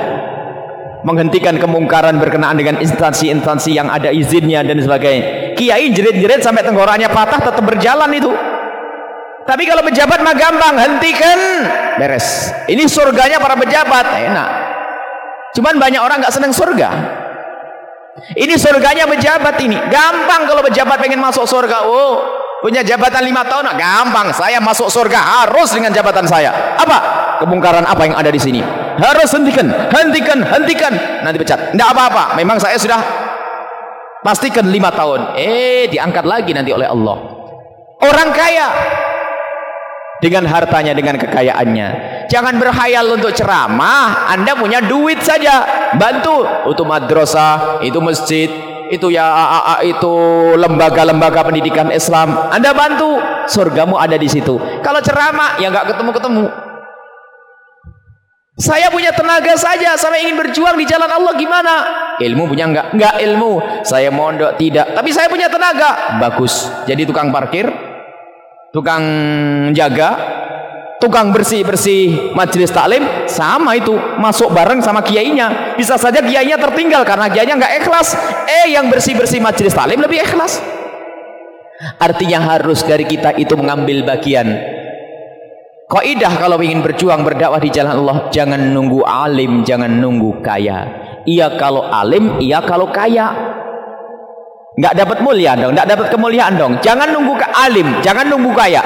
Speaker 1: menghentikan kemungkaran berkenaan dengan instansi-instansi yang ada izinnya dan sebagainya. Kiai jerit-jerit sampai tenggorokannya patah tetap berjalan itu. Tapi kalau pejabat mah gampang, hentikan, beres. Ini surganya para pejabat, enak. Cuman banyak orang nggak senang surga. Ini surganya pejabat ini. Gampang kalau pejabat pengen masuk surga. Oh, punya jabatan lima tahun, gampang. Saya masuk surga harus dengan jabatan saya. Apa? Kemungkaran apa yang ada di sini? harus hentikan hentikan hentikan nanti pecat tidak apa-apa memang saya sudah pastikan lima tahun eh diangkat lagi nanti oleh Allah orang kaya dengan hartanya dengan kekayaannya. Jangan berhayal untuk ceramah. Anda punya duit saja. Bantu. Itu madrasah itu masjid itu ya itu lembaga-lembaga pendidikan Islam. Anda bantu. Surgamu ada di situ. Kalau ceramah ya nggak ketemu-ketemu. Saya punya tenaga saja, saya ingin berjuang di jalan Allah gimana? Ilmu punya enggak? Enggak ilmu. Saya mondok tidak, tapi saya punya tenaga. Bagus. Jadi tukang parkir, tukang jaga, tukang bersih-bersih majelis taklim sama itu, masuk bareng sama kiainya. Bisa saja kiainya tertinggal karena kiainya enggak ikhlas. Eh yang bersih-bersih majelis taklim lebih ikhlas. Artinya harus dari kita itu mengambil bagian Kaidah kalau ingin berjuang berdakwah di jalan Allah, jangan nunggu alim, jangan nunggu kaya. Iya kalau alim, iya kalau kaya. Enggak dapat mulia dong, enggak dapat kemuliaan dong. Jangan nunggu ke alim, jangan nunggu kaya.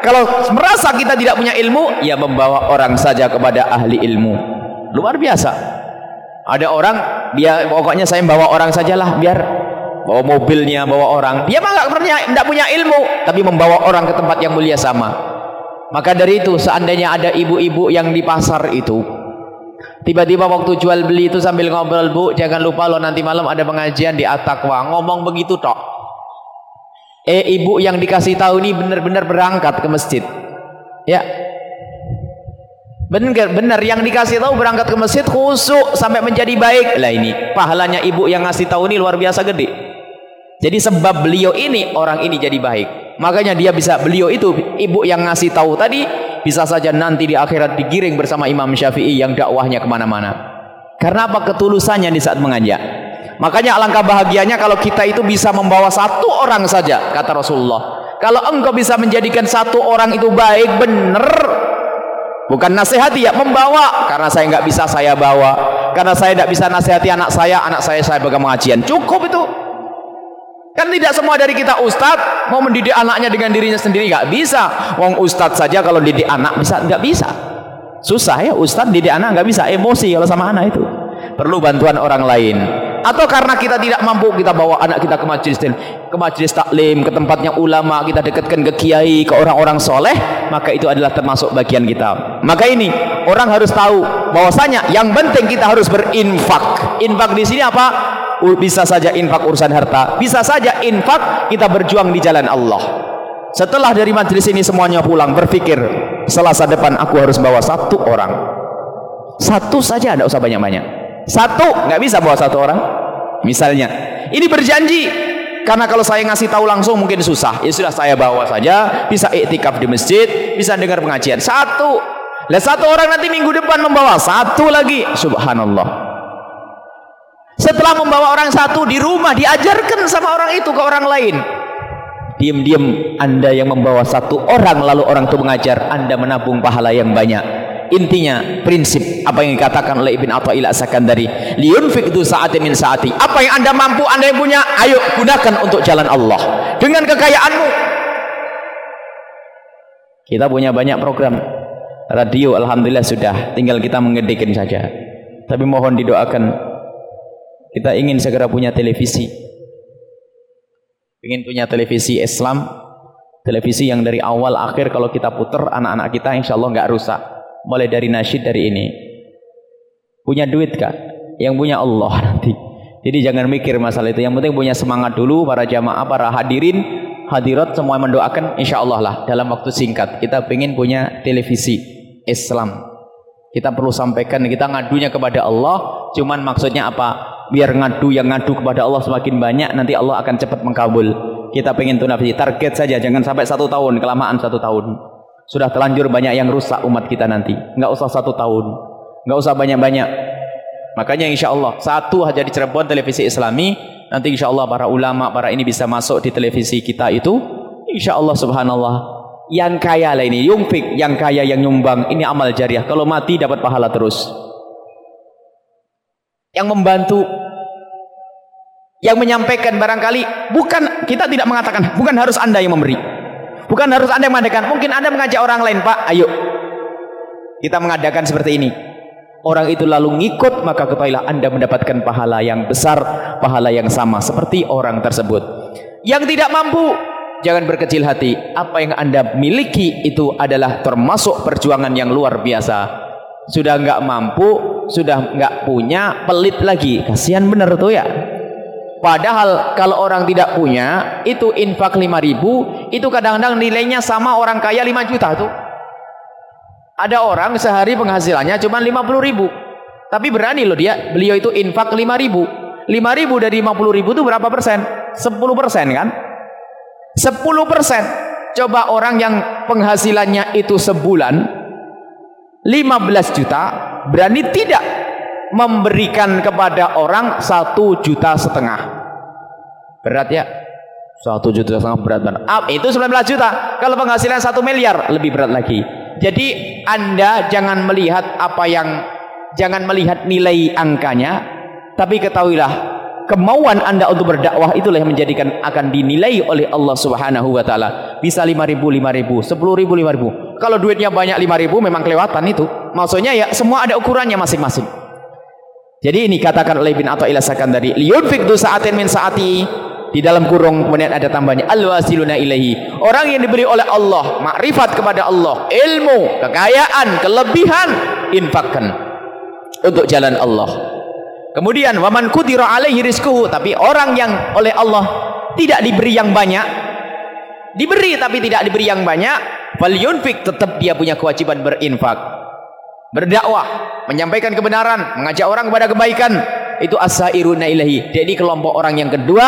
Speaker 1: Kalau merasa kita tidak punya ilmu, ya membawa orang saja kepada ahli ilmu. Luar biasa. Ada orang dia pokoknya saya bawa orang sajalah biar bawa mobilnya, bawa orang. Dia mah enggak pernah enggak punya ilmu, tapi membawa orang ke tempat yang mulia sama. Maka dari itu seandainya ada ibu-ibu yang di pasar itu Tiba-tiba waktu jual beli itu sambil ngobrol bu Jangan lupa lo nanti malam ada pengajian di Atakwa Ngomong begitu tok Eh ibu yang dikasih tahu ini benar-benar berangkat ke masjid Ya Benar, benar yang dikasih tahu berangkat ke masjid khusuk sampai menjadi baik. Lah ini pahalanya ibu yang ngasih tahu ini luar biasa gede. Jadi sebab beliau ini orang ini jadi baik. Makanya dia bisa beliau itu ibu yang ngasih tahu tadi bisa saja nanti di akhirat digiring bersama Imam Syafi'i yang dakwahnya ke mana-mana. Karena apa ketulusannya di saat mengajak. Makanya alangkah bahagianya kalau kita itu bisa membawa satu orang saja kata Rasulullah. Kalau engkau bisa menjadikan satu orang itu baik benar bukan nasihati ya membawa karena saya nggak bisa saya bawa karena saya tidak bisa nasihati anak saya anak saya saya bagaimana pengajian cukup itu Kan tidak semua dari kita ustadz mau mendidik anaknya dengan dirinya sendiri nggak bisa. Wong ustadz saja kalau didik anak bisa nggak bisa. Susah ya ustadz didik anak nggak bisa emosi kalau sama anak itu. Perlu bantuan orang lain. Atau karena kita tidak mampu kita bawa anak kita ke majelis ke majelis taklim, ke tempatnya ulama, kita dekatkan ke kiai, ke orang-orang soleh, maka itu adalah termasuk bagian kita. Maka ini orang harus tahu bahwasanya yang penting kita harus berinfak. Infak di sini apa? Bisa saja infak urusan harta bisa saja infak kita berjuang di jalan Allah setelah dari majelis ini semuanya pulang berpikir selasa depan aku harus bawa satu orang satu saja tidak usah banyak-banyak satu nggak bisa bawa satu orang misalnya Ini berjanji karena kalau saya ngasih tahu langsung mungkin susah. Ya sudah saya bawa saja, bisa iktikaf di masjid, bisa dengar pengajian. Satu. Lah satu orang nanti minggu depan membawa satu lagi. Subhanallah. Setelah membawa orang satu di rumah diajarkan sama orang itu ke orang lain. Diam-diam Anda yang membawa satu orang lalu orang itu mengajar, Anda menabung pahala yang banyak. Intinya prinsip apa yang dikatakan oleh Ibn Atta'il As-Sakandari, liyunfik itu saati min saati. Apa yang Anda mampu, Anda yang punya, ayo gunakan untuk jalan Allah. Dengan kekayaanmu. Kita punya banyak program radio alhamdulillah sudah, tinggal kita mengedikin saja. Tapi mohon didoakan kita ingin segera punya televisi. Ingin punya televisi Islam, televisi yang dari awal akhir kalau kita putar anak-anak kita insya Allah nggak rusak. Mulai dari nasyid dari ini. Punya duit kak? Yang punya Allah nanti. Jadi jangan mikir masalah itu. Yang penting punya semangat dulu para jamaah, para hadirin, hadirat semua mendoakan insya Allah lah dalam waktu singkat. Kita ingin punya televisi Islam. Kita perlu sampaikan kita ngadunya kepada Allah. Cuman maksudnya apa? Biar ngadu yang ngadu kepada Allah semakin banyak nanti Allah akan cepat mengkabul. Kita pengen tunafsi target saja jangan sampai satu tahun kelamaan satu tahun. Sudah terlanjur banyak yang rusak umat kita nanti. Nggak usah satu tahun. Nggak usah banyak-banyak. Makanya insya Allah satu aja di Cirebon televisi islami. Nanti insya Allah para ulama para ini bisa masuk di televisi kita itu. Insya Allah subhanallah. Yang kaya lah ini yungfik yang kaya yang nyumbang. Ini amal jariah. Kalau mati dapat pahala terus yang membantu. Yang menyampaikan barangkali bukan kita tidak mengatakan bukan harus anda yang memberi. Bukan harus anda yang mengadakan mungkin anda mengajak orang lain pak ayo. Kita mengadakan seperti ini. Orang itu lalu ngikut maka ketahuilah anda mendapatkan pahala yang besar pahala yang sama seperti orang tersebut. Yang tidak mampu jangan berkecil hati. Apa yang anda miliki itu adalah termasuk perjuangan yang luar biasa. Sudah enggak mampu sudah enggak punya pelit lagi kasihan benar tuh ya Padahal kalau orang tidak punya, itu infak 5 ribu, itu kadang-kadang nilainya sama orang kaya 5 juta tuh. Ada orang sehari penghasilannya cuma 50 ribu. Tapi berani loh dia, beliau itu infak 5 ribu. 5 ribu dari 50 ribu itu berapa persen? 10 persen kan? 10 persen. Coba orang yang penghasilannya itu sebulan 15 juta, berani tidak memberikan kepada orang satu juta setengah? Berat ya? Satu juta setengah berat banget. Ah, itu 19 juta. Kalau penghasilan satu miliar lebih berat lagi. Jadi anda jangan melihat apa yang jangan melihat nilai angkanya tapi ketahuilah kemauan anda untuk berdakwah itulah yang menjadikan akan dinilai oleh Allah subhanahu wa ta'ala. Bisa 5 ribu, 5 ribu, 10 ribu, 5 ribu kalau duitnya banyak 5 ribu memang kelewatan itu maksudnya ya semua ada ukurannya masing-masing jadi ini katakan oleh bin Athaillah Sakandari, liyunfik du sa'atin min saati di dalam kurung kemudian ada tambahnya al-wasiluna ilahi. Orang yang diberi oleh Allah makrifat kepada Allah, ilmu, kekayaan, kelebihan, infakkan untuk jalan Allah. Kemudian waman kudira alaihi rizquhu, tapi orang yang oleh Allah tidak diberi yang banyak, diberi tapi tidak diberi yang banyak, fal tetap dia punya kewajiban berinfak berdakwah, menyampaikan kebenaran, mengajak orang kepada kebaikan. Itu asairuna ilahi. Jadi kelompok orang yang kedua,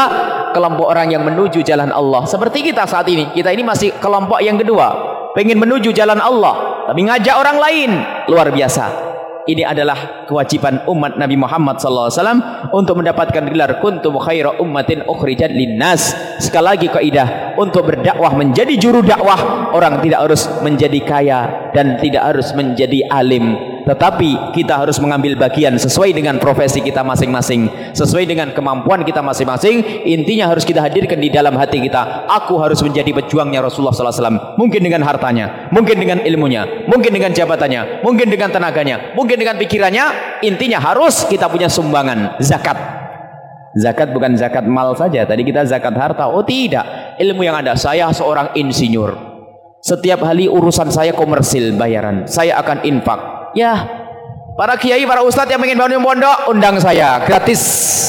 Speaker 1: kelompok orang yang menuju jalan Allah. Seperti kita saat ini. Kita ini masih kelompok yang kedua. Pengen menuju jalan Allah, tapi ngajak orang lain. Luar biasa. Ini adalah kewajiban umat Nabi Muhammad wasallam untuk mendapatkan gelar kuntum khaira ummatin ukhrijat linnas. Sekali lagi kaidah untuk berdakwah menjadi juru dakwah orang tidak harus menjadi kaya dan tidak harus menjadi alim tetapi kita harus mengambil bagian sesuai dengan profesi kita masing-masing sesuai dengan kemampuan kita masing-masing. Intinya harus kita hadirkan di dalam hati kita aku harus menjadi pejuangnya Rasulullah SAW mungkin dengan hartanya mungkin dengan ilmunya mungkin dengan jabatannya mungkin dengan tenaganya mungkin dengan pikirannya intinya harus kita punya sumbangan zakat. Zakat bukan zakat mal saja tadi kita zakat harta. Oh tidak. Ilmu yang ada saya seorang insinyur. Setiap hari urusan saya komersil bayaran. Saya akan infak Ya, para kiai, para ustadz yang ingin bangun pondok, undang saya gratis.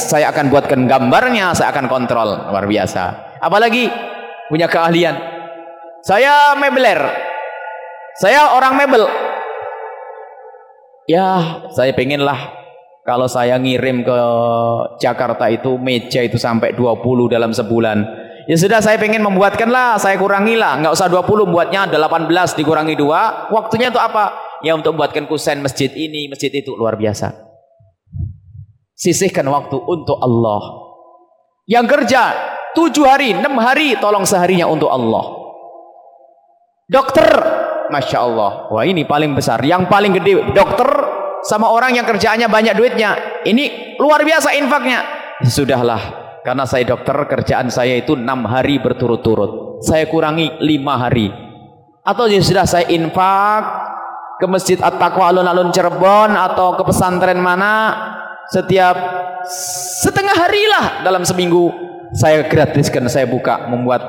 Speaker 1: Saya akan buatkan gambarnya, saya akan kontrol luar biasa. Apalagi punya keahlian. Saya mebeler. Saya orang mebel. Ya, saya pengenlah Kalau saya ngirim ke Jakarta itu meja itu sampai 20 dalam sebulan. Ya sudah saya pengen membuatkanlah, saya kurangilah. Enggak usah 20, buatnya 18 dikurangi 2. Waktunya untuk apa? Ya untuk membuatkan kusen masjid ini, masjid itu luar biasa. Sisihkan waktu untuk Allah. Yang kerja 7 hari, 6 hari, tolong seharinya untuk Allah. Dokter, Masya Allah. Wah ini paling besar. Yang paling gede, dokter sama orang yang kerjaannya banyak duitnya. Ini luar biasa infaknya. Sudahlah, karena saya dokter, kerjaan saya itu enam hari berturut-turut. Saya kurangi lima hari. Atau sudah saya infak ke Masjid At-Taqwa alun-alun Cirebon atau ke pesantren mana setiap setengah hari lah dalam seminggu saya gratiskan saya buka membuat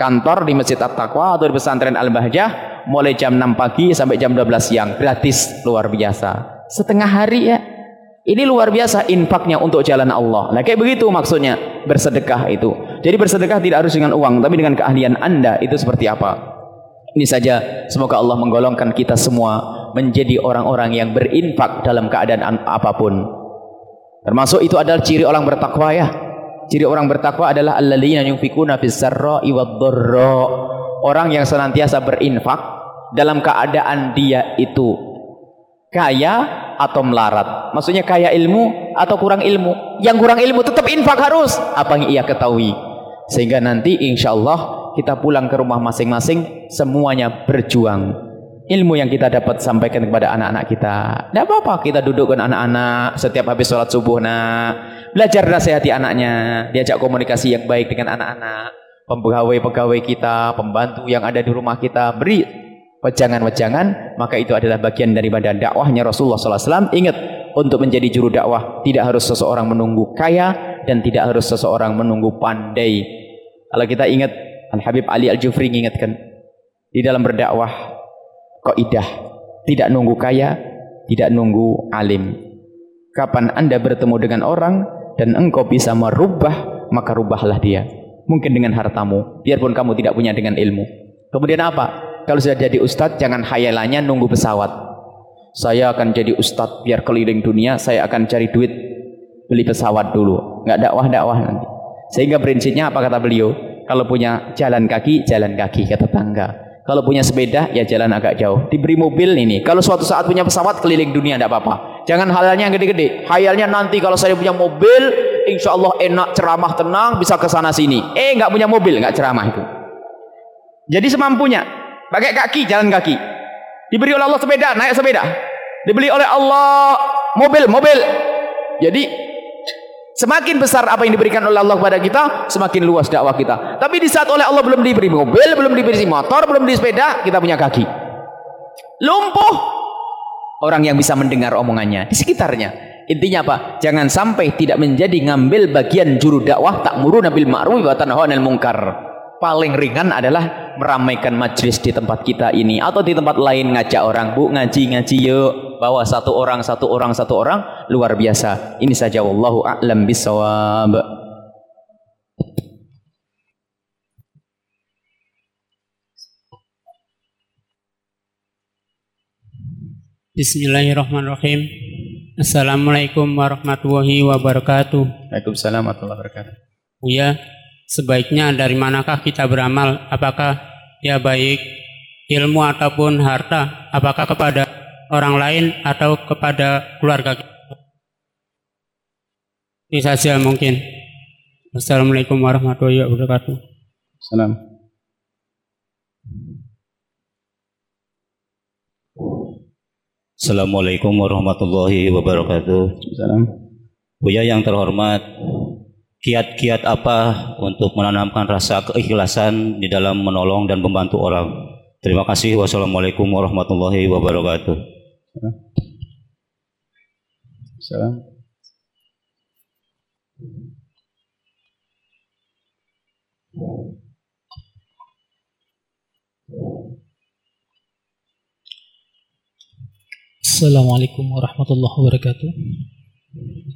Speaker 1: kantor di Masjid At-Taqwa atau di pesantren Al-Bahjah mulai jam 6 pagi sampai jam 12 siang gratis luar biasa. Setengah hari ya. Ini luar biasa infaknya untuk jalan Allah. Nah kayak begitu maksudnya bersedekah itu. Jadi bersedekah tidak harus dengan uang tapi dengan keahlian anda itu seperti apa ini saja. Semoga Allah menggolongkan kita semua menjadi orang-orang yang berinfak dalam keadaan apa pun. Termasuk itu adalah ciri orang bertakwa ya. Ciri orang bertakwa adalah alladzina yunfikuna fis sarra'i wad orang yang senantiasa berinfak dalam keadaan dia itu kaya atau melarat. Maksudnya kaya ilmu atau kurang ilmu. Yang kurang ilmu tetap infak harus. Apa yang ia ketahui sehingga nanti insya Allah kita pulang ke rumah masing-masing semuanya berjuang. Ilmu yang kita dapat sampaikan kepada anak-anak kita. Tidak apa-apa kita dudukkan anak-anak setiap habis sholat subuh nah belajar nasihati anaknya diajak komunikasi yang baik dengan anak-anak. Pegawai-pegawai kita pembantu yang ada di rumah kita beri wejangan-wejangan maka itu adalah bagian daripada dakwahnya Rasulullah SAW ingat untuk menjadi juru dakwah tidak harus seseorang menunggu kaya dan tidak harus seseorang menunggu pandai kalau kita ingat Al-Habib Ali Al-Jufri ingatkan di dalam berdakwah kaidah tidak nunggu kaya tidak nunggu alim. Kapan anda bertemu dengan orang dan engkau bisa merubah maka rubahlah dia. Mungkin dengan hartamu biarpun kamu tidak punya dengan ilmu. Kemudian apa? Kalau sudah jadi ustadz jangan hayalannya nunggu pesawat. Saya akan jadi ustadz biar keliling dunia saya akan cari duit beli pesawat dulu. Nggak dakwah-dakwah nanti sehingga prinsipnya apa kata beliau? Kalau punya jalan kaki jalan kaki ke tetangga kalau punya sepeda ya jalan agak jauh. Diberi mobil ini. Kalau suatu saat punya pesawat keliling dunia tidak apa-apa. Jangan halalnya yang gede-gede. Hayalnya nanti kalau saya punya mobil insya Allah enak ceramah tenang bisa ke sana sini. Eh nggak punya mobil nggak ceramah itu. Jadi semampunya. Pakai kaki jalan kaki. Diberi oleh Allah sepeda naik sepeda. Dibeli oleh Allah mobil mobil. Jadi semakin besar apa yang diberikan oleh Allah kepada kita semakin luas dakwah kita. Tapi di saat oleh Allah belum diberi mobil belum diberi motor belum diberi sepeda kita punya kaki. Lumpuh orang yang bisa mendengar omongannya di sekitarnya. Intinya apa? Jangan sampai tidak menjadi ngambil bagian juru dakwah tak muru nabil ma'ruf wa tanhaunal munkar paling ringan adalah meramaikan majlis di tempat kita ini. Atau di tempat lain ngajak orang bu ngaji ngaji yuk. Bawa satu orang satu orang satu orang. Luar biasa. Ini saja. Wallahu a'lam bisawab
Speaker 2: Bismillahirrahmanirrahim. Assalamualaikum warahmatullahi wabarakatuh.
Speaker 1: Waalaikumsalam warahmatullahi wabarakatuh.
Speaker 2: Buya sebaiknya dari manakah kita beramal? Apakah ya baik ilmu ataupun harta? Apakah kepada orang lain atau kepada keluarga kita? Ini saja mungkin. Assalamualaikum warahmatullahi wabarakatuh.
Speaker 1: Salam.
Speaker 3: Assalamualaikum warahmatullahi wabarakatuh.
Speaker 1: Salam.
Speaker 3: Buya yang terhormat kiat-kiat apa untuk menanamkan rasa keikhlasan di dalam menolong dan membantu orang. Terima kasih. Wassalamualaikum warahmatullahi wabarakatuh.
Speaker 1: Salam.
Speaker 4: Assalamualaikum warahmatullahi wabarakatuh.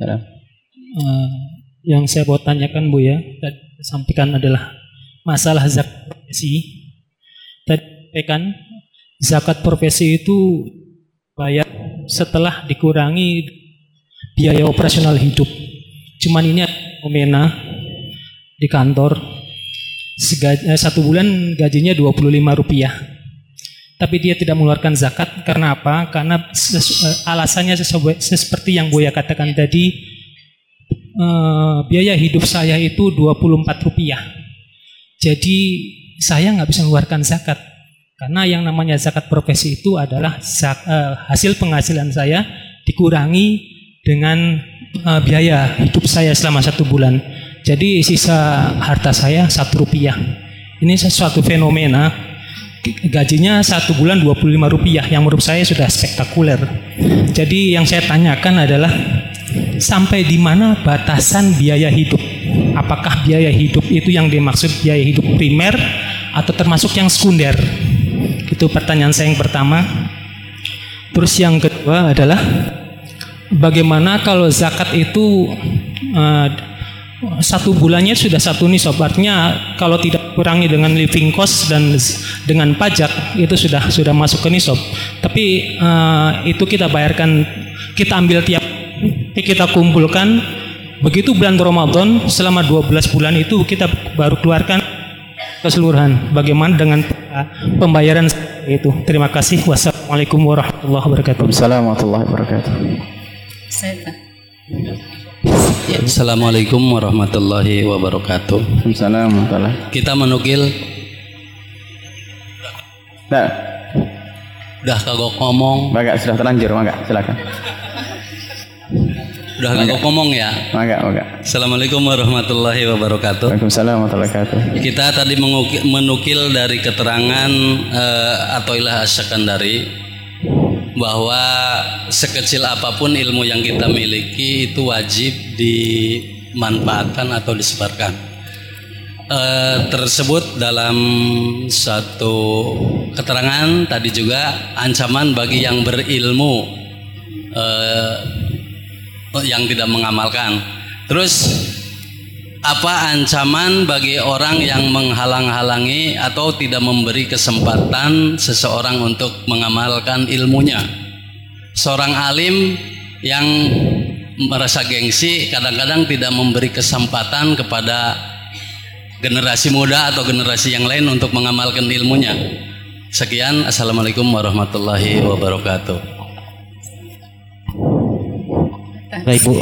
Speaker 1: Salam.
Speaker 4: Uh, yang saya mau tanyakan Bu ya, dan sampaikan adalah masalah zakat profesi. Tadi kan zakat profesi itu bayar setelah dikurangi biaya operasional hidup. Cuman ini fenomena di kantor eh, satu bulan gajinya 25 rupiah tapi dia tidak mengeluarkan zakat karena apa? Karena uh, alasannya sesuai, seperti yang Buya katakan tadi uh, biaya hidup saya itu 24 rupiah. Jadi saya nggak bisa mengeluarkan zakat karena yang namanya zakat profesi itu adalah uh, hasil penghasilan saya dikurangi dengan uh, biaya hidup saya selama satu bulan. Jadi sisa harta saya satu rupiah. Ini sesuatu fenomena gajinya satu bulan 25 rupiah yang menurut saya sudah spektakuler. Jadi yang saya tanyakan adalah sampai di mana batasan biaya hidup? Apakah biaya hidup itu yang dimaksud biaya hidup primer atau termasuk yang sekunder? Itu pertanyaan saya yang pertama. Terus yang kedua adalah bagaimana kalau zakat itu uh, satu bulannya sudah satu nisab artinya kalau tidak kurangi dengan living cost dan dengan pajak itu sudah sudah masuk ke nisab tapi uh, itu kita bayarkan kita ambil tiap kita kumpulkan begitu bulan Ramadan selama 12 bulan itu kita baru keluarkan keseluruhan bagaimana dengan pembayaran itu terima kasih wassalamualaikum warahmatullahi wabarakatuh
Speaker 1: Assalamualaikum warahmatullahi wabarakatuh
Speaker 5: Ya. Assalamualaikum warahmatullahi wabarakatuh.
Speaker 1: Assalamualaikum.
Speaker 5: Kita menukil.
Speaker 1: Nah.
Speaker 5: Udah kagok ngomong.
Speaker 1: Maka sudah terlanjur, maka silakan.
Speaker 5: Udah kagok ngomong ya.
Speaker 1: Maka, maka.
Speaker 5: Assalamualaikum warahmatullahi wabarakatuh.
Speaker 1: Waalaikumsalam warahmatullahi wabarakatuh.
Speaker 5: Kita tadi menukil dari keterangan uh, atau ilah dari bahwa sekecil apa pun ilmu yang kita miliki itu wajib dimanfaatkan atau disebarkan. E, tersebut dalam satu keterangan tadi juga ancaman bagi yang berilmu e, yang tidak mengamalkan. Terus apa ancaman bagi orang yang menghalang-halangi atau tidak memberi kesempatan seseorang untuk mengamalkan ilmunya? Seorang alim yang merasa gengsi kadang-kadang tidak memberi kesempatan kepada generasi muda atau generasi yang lain untuk mengamalkan ilmunya. Sekian, assalamualaikum warahmatullahi wabarakatuh.
Speaker 3: Baik Bu,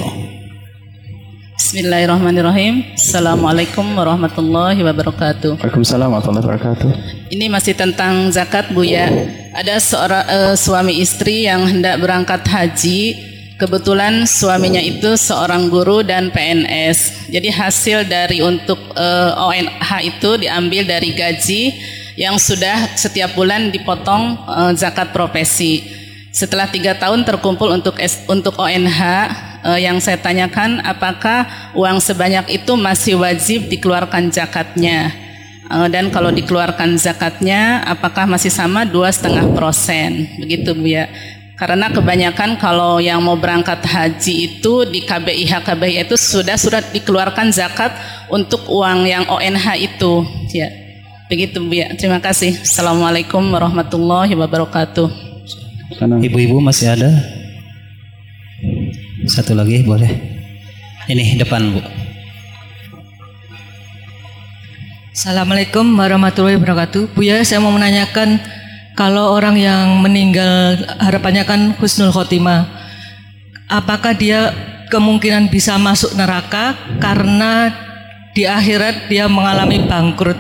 Speaker 6: Bismillahirrahmanirrahim. Assalamualaikum warahmatullahi wabarakatuh.
Speaker 1: Waalaikumsalam warahmatullahi wabarakatuh.
Speaker 6: Ini masih tentang zakat Bu ya. Ada seorang uh, suami istri yang hendak berangkat haji. Kebetulan suaminya itu seorang guru dan PNS. Jadi hasil dari untuk uh, eh, ONH itu diambil dari gaji yang sudah setiap bulan dipotong uh, zakat profesi. Setelah tiga tahun terkumpul untuk untuk ONH uh, yang saya tanyakan apakah uang sebanyak itu masih wajib dikeluarkan zakatnya? Uh, dan kalau dikeluarkan zakatnya apakah masih sama? Dua setengah persen. Begitu bu ya. Karena kebanyakan kalau yang mau berangkat haji itu di KBIH KBIH itu sudah sudah dikeluarkan zakat untuk uang yang ONH itu ya. Begitu bu ya. Terima kasih. Assalamualaikum warahmatullahi wabarakatuh
Speaker 3: ibu-ibu masih ada satu lagi boleh. Ini depan Bu.
Speaker 7: Assalamualaikum warahmatullahi wabarakatuh. Bu ya, saya mau menanyakan kalau orang yang meninggal harapannya kan husnul khotimah. Apakah dia kemungkinan bisa masuk neraka karena di akhirat dia mengalami bangkrut?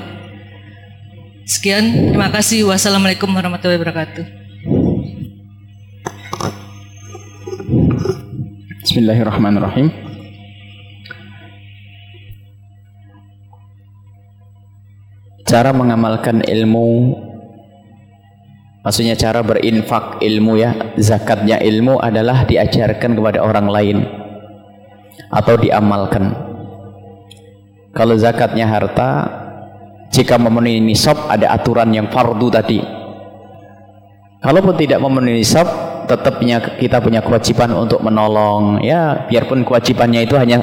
Speaker 7: Sekian, terima kasih. Wassalamualaikum warahmatullahi wabarakatuh.
Speaker 1: Bismillahirrahmanirrahim. Cara mengamalkan ilmu Maksudnya cara berinfak ilmu ya Zakatnya ilmu adalah diajarkan kepada orang lain Atau diamalkan Kalau zakatnya harta Jika memenuhi nisab ada aturan yang fardu tadi Kalaupun tidak memenuhi nisab tetap kita punya kewajiban untuk menolong ya biarpun kewajibannya itu hanya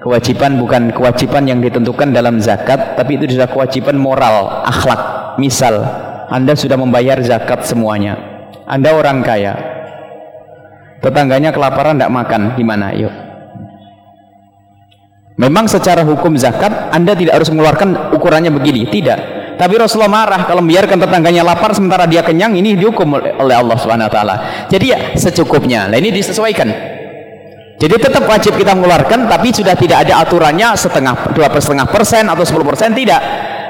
Speaker 1: kewajiban bukan kewajiban yang ditentukan dalam zakat tapi itu sudah kewajiban moral akhlak misal anda sudah membayar zakat semuanya anda orang kaya Tetangganya kelaparan tidak makan, gimana? Yuk. Memang secara hukum zakat Anda tidak harus mengeluarkan ukurannya begini, tidak. Tapi Rasulullah marah kalau membiarkan tetangganya lapar sementara dia kenyang, ini dihukum oleh Allah Subhanahu wa taala. Jadi ya secukupnya. Nah, ini disesuaikan. Jadi tetap wajib kita mengeluarkan tapi sudah tidak ada aturannya setengah dua setengah persen atau sepuluh persen tidak.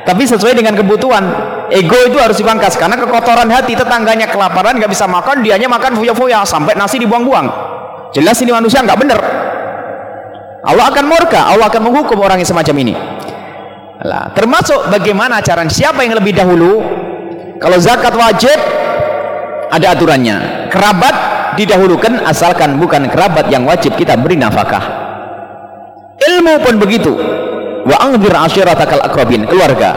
Speaker 1: Tapi sesuai dengan kebutuhan. Ego itu harus dipangkas karena kekotoran hati tetangganya kelaparan nggak bisa makan, dianya makan foya-foya sampai nasi dibuang-buang. Jelas ini manusia nggak benar. Allah akan murka, Allah akan menghukum orang yang semacam ini. Lah, termasuk bagaimana cara siapa yang lebih dahulu? Kalau zakat wajib ada aturannya. Kerabat didahulukan asalkan bukan kerabat yang wajib kita beri nafkah. Ilmu pun begitu. Wa anzir ashiratakal akrabin, keluarga.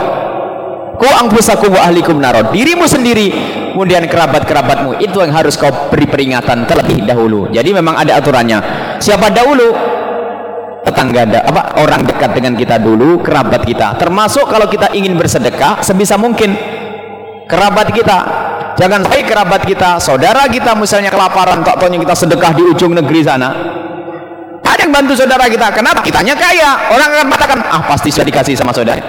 Speaker 1: Ku anfusakum wa ahlikum narod. Dirimu sendiri, kemudian kerabat-kerabatmu itu yang harus kau beri peringatan terlebih dahulu. Jadi memang ada aturannya. Siapa dahulu? Tetangga apa orang dekat dengan kita dulu kerabat kita. Termasuk kalau kita ingin bersedekah sebisa mungkin. Kerabat kita. Jangan sampai kerabat kita saudara kita misalnya kelaparan tak tahu kita sedekah di ujung negeri sana. Ada yang bantu saudara kita kenapa? Kitanya kaya. Orang akan mengatakan ah pasti sudah dikasih sama saudara.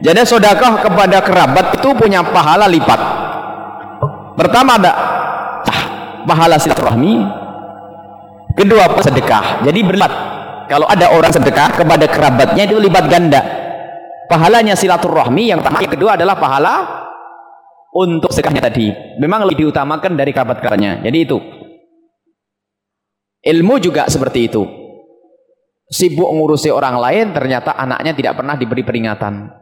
Speaker 1: Jadi sedekah kepada kerabat itu punya pahala lipat. Pertama ada ah, pahala silaturahmi. Kedua sedekah. Jadi berlipat kalau ada orang sedekah kepada kerabatnya itu lipat ganda. Pahalanya silaturahmi yang yang kedua adalah pahala untuk sedekahnya tadi. Memang lebih diutamakan dari kerabat-kerabatnya. Jadi itu. Ilmu juga seperti itu. Sibuk ngurusi orang lain ternyata anaknya tidak pernah diberi peringatan.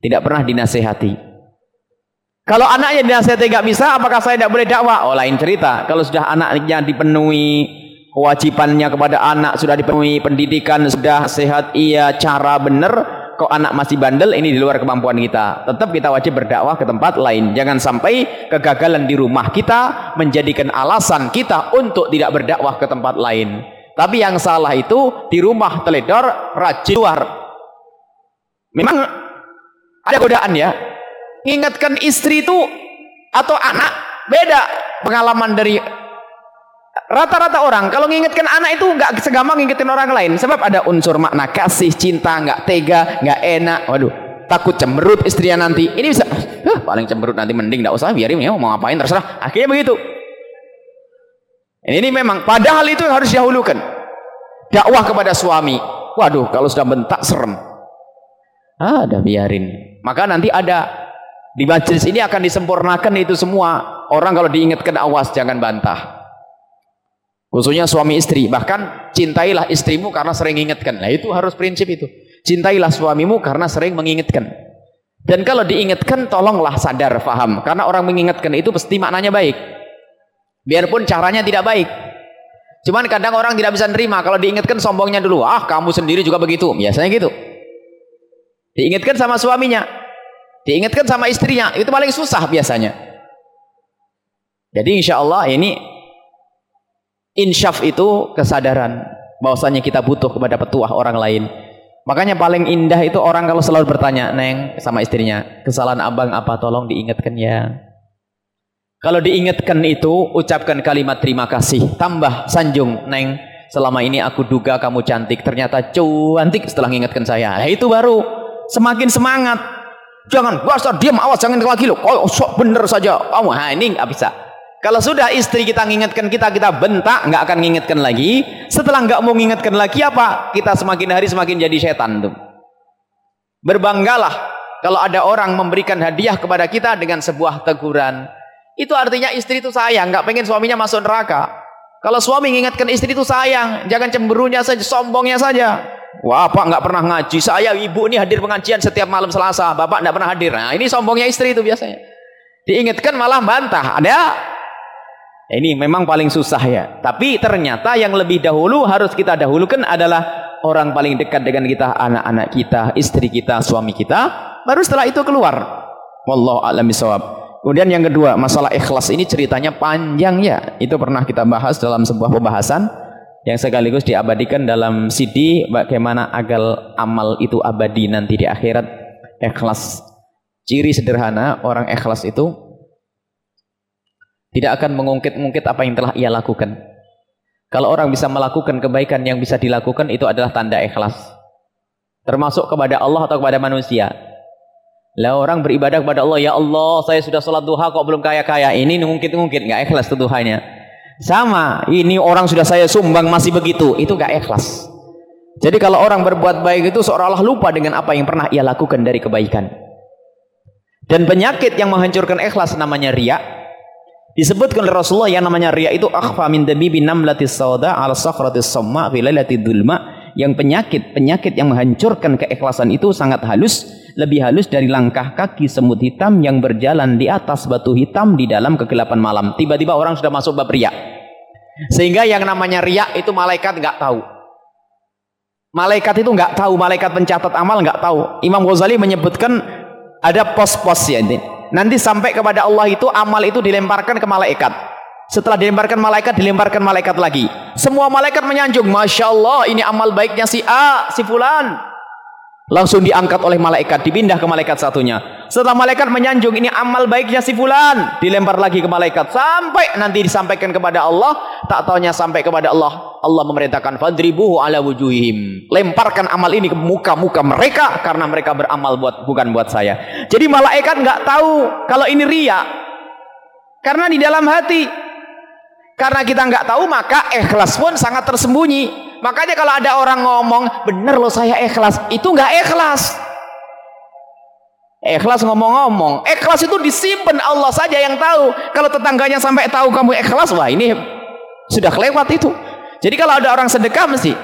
Speaker 1: Tidak pernah dinasehati. Kalau anaknya dinasehati nggak bisa apakah saya tidak boleh dakwah? Oh lain cerita. Kalau sudah anaknya dipenuhi kewajibannya kepada anak sudah dipenuhi pendidikan sudah sehat iya cara benar kok anak masih bandel ini di luar kemampuan kita. Tetap kita wajib berdakwah ke tempat lain. Jangan sampai kegagalan di rumah kita menjadikan alasan kita untuk tidak berdakwah ke tempat lain. Tapi yang salah itu di rumah teledor rajin luar. Memang ada godaan ya. Ingatkan istri itu atau anak beda pengalaman dari Rata-rata orang kalau mengingatkan anak itu nggak segampang ngingetin orang lain. Sebab ada unsur makna kasih, cinta, nggak tega, nggak enak. Waduh, takut cemberut istrinya nanti. Ini bisa, huh, paling cemberut nanti mending nggak usah biarin ya mau ngapain terserah. Akhirnya begitu. Ini, memang padahal itu yang harus dahulukan. Dakwah kepada suami. Waduh, kalau sudah bentak serem. Ada biarin. Maka nanti ada di majelis ini akan disempurnakan itu semua. Orang kalau diingatkan awas jangan bantah khususnya suami istri. Bahkan cintailah istrimu karena sering ingatkan. Nah itu harus prinsip itu. Cintailah suamimu karena sering mengingatkan. Dan kalau diingatkan tolonglah sadar faham. Karena orang mengingatkan itu pasti maknanya baik. Biarpun caranya tidak baik. Cuman kadang orang tidak bisa nerima. Kalau diingatkan sombongnya dulu. Ah kamu sendiri juga begitu. Biasanya gitu. Diingatkan sama suaminya. Diingatkan sama istrinya. Itu paling susah biasanya. Jadi insya Allah ini Insyaf itu kesadaran bahwasanya kita butuh kepada petuah orang lain. Makanya paling indah itu orang kalau selalu bertanya, Neng, sama istrinya, kesalahan abang apa tolong diingatkan ya. Kalau diingatkan itu, ucapkan kalimat terima kasih. Tambah sanjung, Neng, selama ini aku duga kamu cantik, ternyata cantik setelah mengingatkan saya. Nah, itu baru semakin semangat. Jangan, basta diam, awas jangan lagi lo. Oh, sok bener saja. Oh, nah, ini nggak bisa. Kalau sudah istri kita mengingatkan kita, kita bentak, nggak akan mengingatkan lagi. Setelah nggak mau mengingatkan lagi apa? Kita semakin hari semakin jadi setan tuh. Berbanggalah kalau ada orang memberikan hadiah kepada kita dengan sebuah teguran. Itu artinya istri itu sayang, nggak pengen suaminya masuk neraka. Kalau suami mengingatkan istri itu sayang, jangan cemburunya saja, sombongnya saja. Wah, Pak nggak pernah ngaji. Saya ibu ini hadir pengajian setiap malam Selasa. Bapak nggak pernah hadir. Nah, ini sombongnya istri itu biasanya. Diingatkan malah bantah. Ada ini memang paling susah ya. Tapi ternyata yang lebih dahulu harus kita dahulukan adalah orang paling dekat dengan kita, anak-anak kita, istri kita, suami kita. Baru setelah itu keluar. Wallahu a'lam bishawab. Kemudian yang kedua, masalah ikhlas ini ceritanya panjang ya. Itu pernah kita bahas dalam sebuah pembahasan yang sekaligus diabadikan dalam CD bagaimana agar amal itu abadi nanti di akhirat. Ikhlas. Ciri sederhana orang ikhlas itu Tidak akan mengungkit-ungkit apa yang telah ia lakukan. Kalau orang bisa melakukan kebaikan yang bisa dilakukan itu adalah tanda ikhlas. Termasuk kepada Allah atau kepada manusia. Lah orang beribadah kepada Allah, ya Allah, saya sudah sholat duha kok belum kaya-kaya. Ini ngungkit-ngungkit, nggak ikhlas tuduhannya. Sama, ini orang sudah saya sumbang masih begitu, itu nggak ikhlas. Jadi kalau orang berbuat baik itu seolah-olah lupa dengan apa yang pernah ia lakukan dari kebaikan. Dan penyakit yang menghancurkan ikhlas namanya riak. Disebutkan oleh Rasulullah yang namanya riak itu akhfa min dabibi namlatis sauda ala sakhratis samma fi dhulma. Yang penyakit, penyakit yang menghancurkan keikhlasan itu sangat halus, lebih halus dari langkah kaki semut hitam yang berjalan di atas batu hitam di dalam kegelapan malam. Tiba-tiba orang sudah masuk bab riak. Sehingga yang namanya riak itu malaikat nggak tahu. Malaikat itu nggak tahu, malaikat pencatat amal nggak tahu. Imam Ghazali menyebutkan ada pos-pos ya ini. Nanti sampai kepada Allah itu amal itu dilemparkan ke malaikat. Setelah dilemparkan malaikat, dilemparkan malaikat lagi. Semua malaikat menyanjung, masya Allah ini amal baiknya si A, si Fulan. Langsung diangkat oleh malaikat, dipindah ke malaikat satunya. Setelah malaikat menyanjung, ini amal baiknya si fulan. Dilempar lagi ke malaikat. Sampai nanti disampaikan kepada Allah. Tak taunya sampai kepada Allah. Allah memerintahkan, Fadribuhu ala wujuhim. Lemparkan amal ini ke muka-muka mereka. Karena mereka beramal buat bukan buat saya. Jadi malaikat nggak tahu kalau ini ria. Karena di dalam hati. Karena kita nggak tahu, maka ikhlas pun sangat tersembunyi. Makanya kalau ada orang ngomong, bener loh saya ikhlas, itu nggak ikhlas. Ikhlas ngomong-ngomong, ikhlas itu disimpan Allah saja yang tahu. Kalau tetangganya sampai tahu kamu ikhlas, wah ini sudah kelewat itu. Jadi kalau ada orang sedekah mesti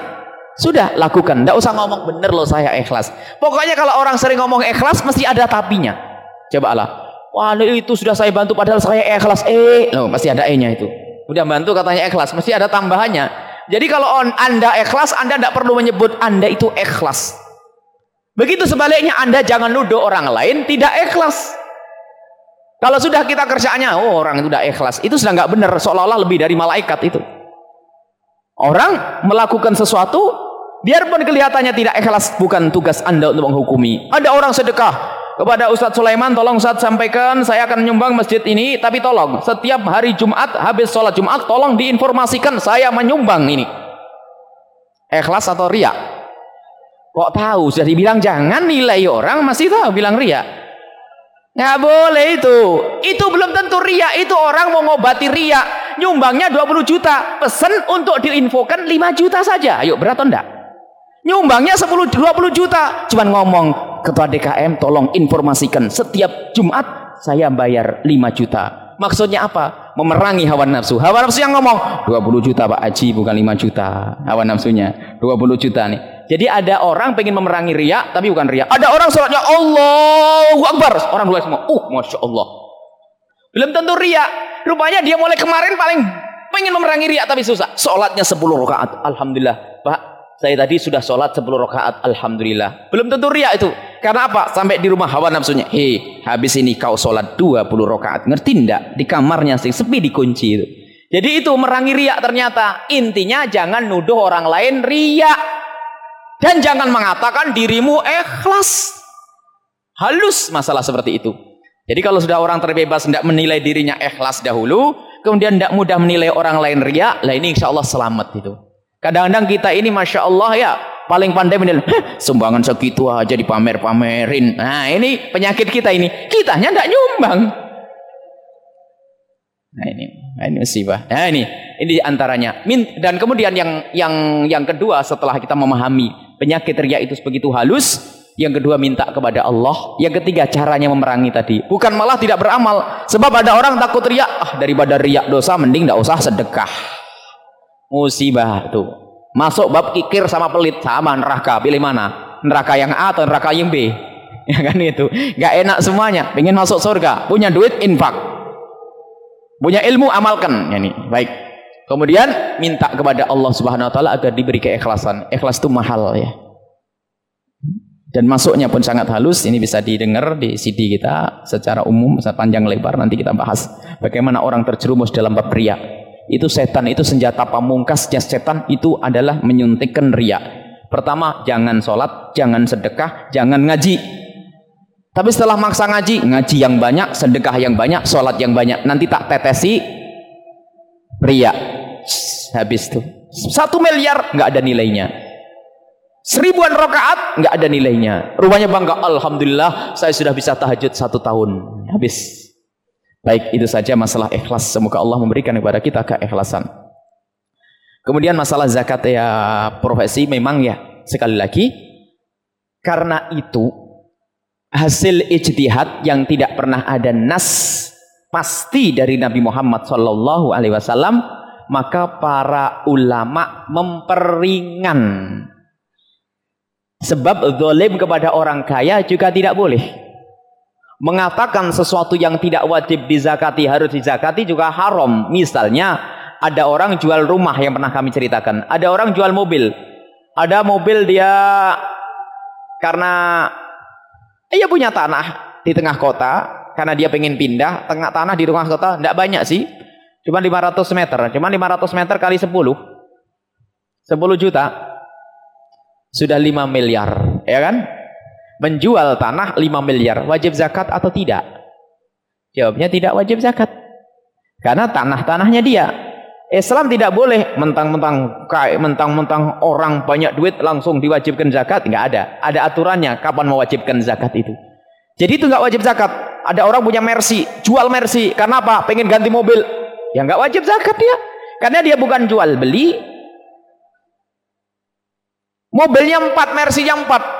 Speaker 1: sudah lakukan, tidak usah ngomong bener loh saya ikhlas. Pokoknya kalau orang sering ngomong ikhlas mesti ada tapinya. Coba Allah, wah itu sudah saya bantu padahal saya ikhlas. Eh, loh, pasti ada e-nya itu. Udah bantu katanya ikhlas, mesti ada tambahannya. Jadi kalau Anda ikhlas, Anda tidak perlu menyebut Anda itu ikhlas. Begitu sebaliknya Anda jangan nuduh orang lain tidak ikhlas. Kalau sudah kita kerjaannya, oh orang itu tidak ikhlas, itu sudah nggak benar, seolah-olah lebih dari malaikat itu. Orang melakukan sesuatu, biarpun kelihatannya tidak ikhlas, bukan tugas Anda untuk menghukumi. Ada orang sedekah, kepada Ustadz Sulaiman tolong Ustadz sampaikan saya akan menyumbang masjid ini tapi tolong setiap hari Jumat habis sholat Jumat tolong diinformasikan saya menyumbang ini. Ikhlas atau riak? Kok tahu? Sudah dibilang jangan nilai orang masih tahu bilang riak. Nggak boleh itu. Itu belum tentu riak itu orang mau ngobati riak. Nyumbangnya 20 juta pesen untuk diinfokan 5 juta saja. Ayo berat atau enggak? Nyumbangnya 10 20 juta cuman ngomong ketua DKM tolong informasikan. Setiap Jumat saya bayar 5 juta. Maksudnya apa? memerangi hawa nafsu. Hawa nafsu yang ngomong 20 juta Pak Haji bukan 5 juta. Hawa nafsunya 20 juta nih. Jadi ada orang pengen memerangi riak tapi bukan riak ada orang sholatnya Allahu Akbar. Orang dua semua uh Masya Allah. Belum tentu riak rupanya dia mulai kemarin paling pengen memerangi riak tapi susah. Sholatnya 10 rakaat. Alhamdulillah. Pak saya tadi sudah sholat 10 rakaat Alhamdulillah belum tentu riak itu karena apa? Sampai di rumah hawa nafsunya. Hei, habis ini kau sholat 20 rakaat. Ngerti ndak? Di kamarnya sih sepi dikunci itu. Jadi itu merangi riak ternyata. Intinya jangan nuduh orang lain riak. Dan jangan mengatakan dirimu ikhlas. Halus masalah seperti itu. Jadi kalau sudah orang terbebas tidak menilai dirinya ikhlas dahulu, kemudian tidak mudah menilai orang lain riak, lah ini insya Allah selamat itu. Kadang-kadang kita ini masya Allah ya paling pandai menilai sumbangan segitu aja dipamer-pamerin. Nah ini penyakit kita ini. Kitanya tidak nyumbang. Nah ini nah ini musibah. Nah ini ini antaranya dan kemudian yang yang yang kedua setelah kita memahami penyakit ria itu begitu halus yang kedua minta kepada Allah. Yang ketiga caranya memerangi tadi. Bukan malah tidak beramal. Sebab ada orang takut riak ah daripada riak dosa mending tidak usah sedekah musibah tuh Masuk bab kikir sama pelit sama neraka. Pilih mana? Neraka yang A atau neraka yang B? Ya kan itu. Gak enak semuanya. Pengen masuk surga, punya duit infak. Punya ilmu amalkan. Ya nih. Baik. Kemudian minta kepada Allah Subhanahu wa taala agar diberi keikhlasan. Ikhlas itu mahal ya. Dan masuknya pun sangat halus. Ini bisa didengar di CD kita secara umum, panjang lebar. Nanti kita bahas bagaimana orang terjerumus dalam bab riya itu setan itu senjata pamungkasnya setan itu adalah menyuntikkan ria pertama jangan sholat jangan sedekah jangan ngaji tapi setelah maksa ngaji ngaji yang banyak sedekah yang banyak sholat yang banyak nanti tak tetesi Pria. Habis tuh. Satu miliar nggak ada nilainya. Seribuan rakaat nggak ada nilainya. Rupanya bangga, Alhamdulillah saya sudah bisa tahajud satu tahun. Habis. Baik, itu saja masalah ikhlas. Semoga Allah memberikan kepada kita keikhlasan. Kemudian masalah zakat ya profesi memang ya sekali lagi karena itu hasil ijtihad yang tidak pernah ada nas pasti dari Nabi Muhammad sallallahu alaihi wasallam maka para ulama memperingan sebab zalim kepada orang kaya juga tidak boleh mengatakan sesuatu yang tidak wajib dizakati harus dizakati juga haram. Misalnya ada orang jual rumah yang pernah kami ceritakan. Ada orang jual mobil. Ada mobil dia karena ia punya tanah di tengah kota karena dia pengen pindah tengah tanah di tengah kota tidak banyak sih cuma 500 meter cuma 500 meter kali 10 10 juta sudah 5 miliar ya kan menjual tanah 5 miliar wajib zakat atau tidak? Jawabnya tidak wajib zakat. Karena tanah-tanahnya dia. Islam tidak boleh mentang-mentang mentang-mentang orang banyak duit langsung diwajibkan zakat, enggak ada. Ada aturannya kapan mewajibkan zakat itu. Jadi itu enggak wajib zakat. Ada orang punya Mercy, jual Mercy. Karena apa? Pengen ganti mobil. Ya enggak wajib zakat dia. Karena dia bukan jual beli. Mobilnya empat, Mercy yang empat